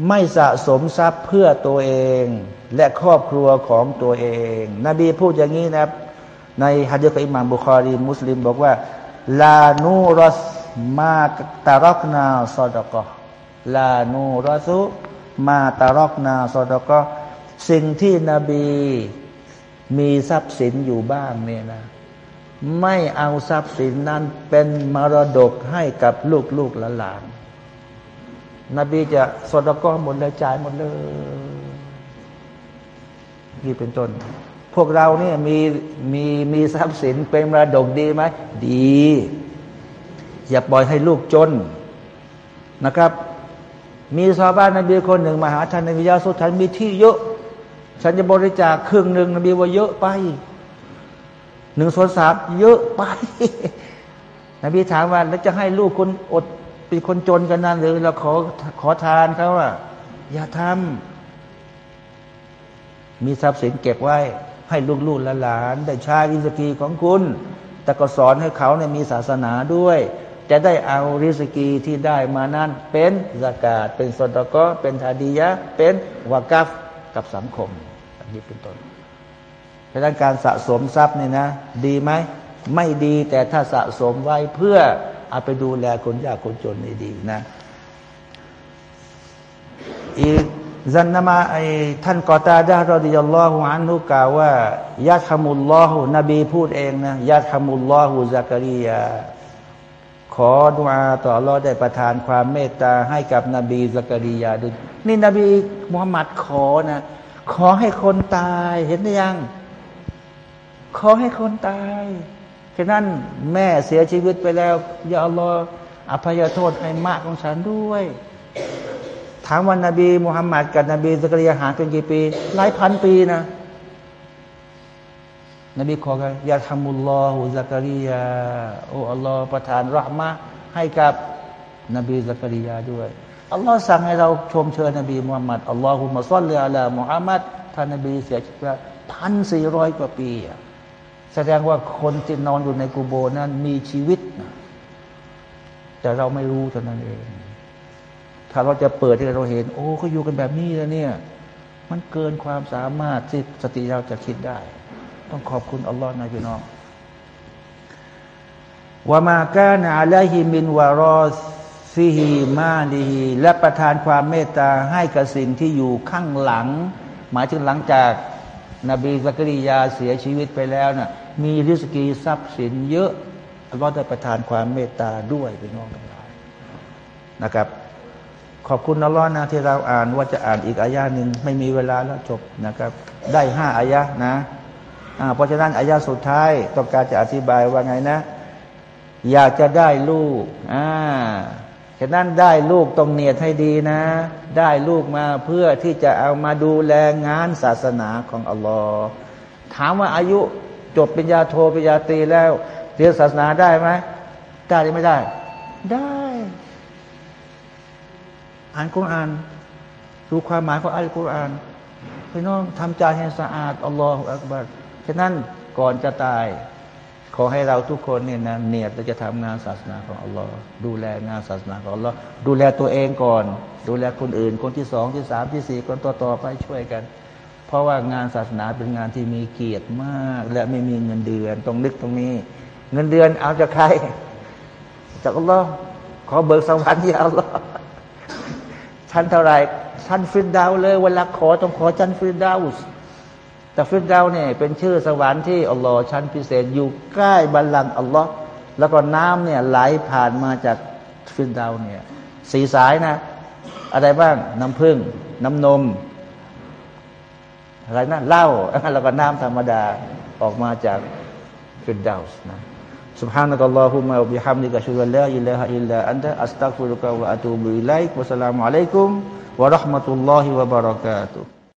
ไม่สะสมทรัพย์เพื่อตัวเองและครอบครัวของตัวเอง นบีพูดอย่างนี้นะในฮะดีษของอิหม่ามบุคอรีมุสลิมบอกว่าลานูรสมาตารกนาซอดกอลานูรอซุมาตารกนาซอดกอสิ่งที่นบีมีทรัพย์สินอยู่บ้างเนี่ยนะ ไม่เอาทรัพย์สินนั้นเป็นมรดกให้กับลูกลูกหลาน นบีจะสดก็หมดเลยจ่ายหมดเลยนี่เป็นต้น พวกเราเนี่ยมีมีมีทรัพย์สินเป็นมรดกดีไหมดี อย่าปล่อยให้ลูกจนนะครับ มีชาวบ้านนบีคนหนึ่งมาหาท่านนบียาสุทันมีที่เยอะ ฉันจะบริจาคครึ่งหนึ่งนบีว่าเยอะไปหนึ่งส่วนสามเยอะไปนบีถามว่าแล้วจะให้ลูกคนอด เป็นคนจนกันนั่นหรือเราขอขอทานเขาว่าอย่าทำมีทรัพย์สินเก็บไว้ ให้ลูกๆหลานได้ใชาริสกีของคุณ แต่ก็สอนให้เขาเนี่ยมีศาสนาด้วย จะได้เอาริสกีที่ได้มานั้นเป็นสกาดเป็นสดก็เป็นทาดียะ เป็นวากัฟกับสังคมอันนี้เป็นต้นเพราะนั้นการสะสมทรัพย์เนี่ยนะ ดีไหม ไม่ดีแต่ถ้าสะสมไว้เพื่อ เอาไปดูแลคนยากคนจนนี่ดีนะ อีกซันนมาไอท่านกอตาดารอดิยัลลอฮุอันนุกล่าวว่ายาทมุลลอฮุนบีพูดเองนะยาทมุลลอฮุซักรียาขอดุอาต่อรอดได้ประทานความเมตตาให้กับนบีซักรียาด้วยนี่นบีมุฮัมมัดขอนะขอให้คนตายเห็นหรือยัง ขอให้คนตาย ฉะนั้นแม่เสียชีวิตไปแล้วอย่าอัลออภัยโทษให้มากของฉันด้วย ถามวันนบีมุฮัมมัดกับนบีสกรียาหาเป็นกี่ปี หลายพันปีนะ นบีขอกันยาทามุลลอฮุซักรียาโอ้อัลลอฮ์ประทานรหมะให้กับนบีสักรียาด้วยอัลลอฮ์สั่งให้เราชมเชยนบีมุฮัมมัดอัลลอฮุมะซัลลิอัลามุฮัมมัดท่านนบีเสียชีวิตพันสี่ร้อยกว่าปีอะ แสดงว่าคนที่นอนอยู่ในกูโบนั้นมีชีวิตนะแต่เราไม่รู้เท่านั้นเอง ถ้าเราจะเปิดให้เราเห็น โอ้เขาอยู่กันแบบนี้แล้วเนี่ย มันเกินความสามารถที่สติเราจะคิดได้ ต้องขอบคุณอัลลอฮ์นะพี่น้องวามาการอาลฮิมินวารอซีฮีมาดีฮีและประทานความเมตตาให้กับสิ่งที่อยู่ข้างหลัง หมายถึงหลังจาก นบีสักริยาเสียชีวิตไปแล้วนะ่ะมีริสกีทรัพย์สินเยอะอัลลอฮ์ได้ประทานความเมตตาด้วยพี่น้องทั้งหลายนะครับ ขอบคุณอัลลอฮ์นะที่เราอ่านว่าจะอ่านอีกอายาหนึ่งไม่มีเวลาแล้วจบนะครับ ได้ห้าอายะนะเพราะฉะนั้นอายาสุดท้ายต้องการจะอธิบายว่าไงนะ อยากจะได้ลูกอ่า ฉะนั้นได้ลูกต้องเนียดให้ดีนะ ได้ลูกมาเพื่อที่จะเอามาดูแลงานศาสนาของอัลลอฮ์ถามว่าอายุจบปัญญาโทปัญญาตรีแล้วเรียนศาสนาได้ไหมได้หรือไม่ได้ ได้ อ่านกุรอานรู้ความหมายของอัลกุรอานพี่น้องทำใจให้สะอาดอัลลอฮฺอักบัรฉะนั้นก่อนจะตาย ขอให้เราทุกคนเนี่ยนะเนียดจะทำงานศาสนาของอัลลอฮ์ดูแลงานศาสนาของอัลลอฮ์ดูแลตัวเองก่อน ดูแลคนอื่น คนที่สองที่สามที่สี่คนต่อๆไปช่วยกัน เพราะว่างานศาสนาเป็นงานที่มีเกียรติมาก และไม่มีเงินเดือนต้องนึกตรงนี้ เงินเดือนเอาจากใคร จากอัลลอฮ์ขอเบิกสวรรค์ที่อัลลอฮ์ชั้นเท่าไรชั้นฟิรดาวเลยเวลาขอต้องขอชั้นฟิรดาวส์ แต่ฟิรดาวเนี่ยเป็นชื่อสวรรค์ที่อัลลอฮ์ชั้นพิเศษอยู่ใกล้บัลลังก์อัลลอฮ์แล้วก็น้ำเนี่ยไหลผ่านมาจากฟิรดาวเนี่ยสีสายนะ อะไรบ้างน้ำผึ้งน้ำนมอะไรนะเหล้าแล้วก็น้ำธรรมดาออกมาจากฟิดดาวส์นะ سبحانك اللهم وبحمدك أشهد أن لا إله إلا أنت أستغفرك وأتوب إليك والسلام عليكم ورحمة الله وبركاته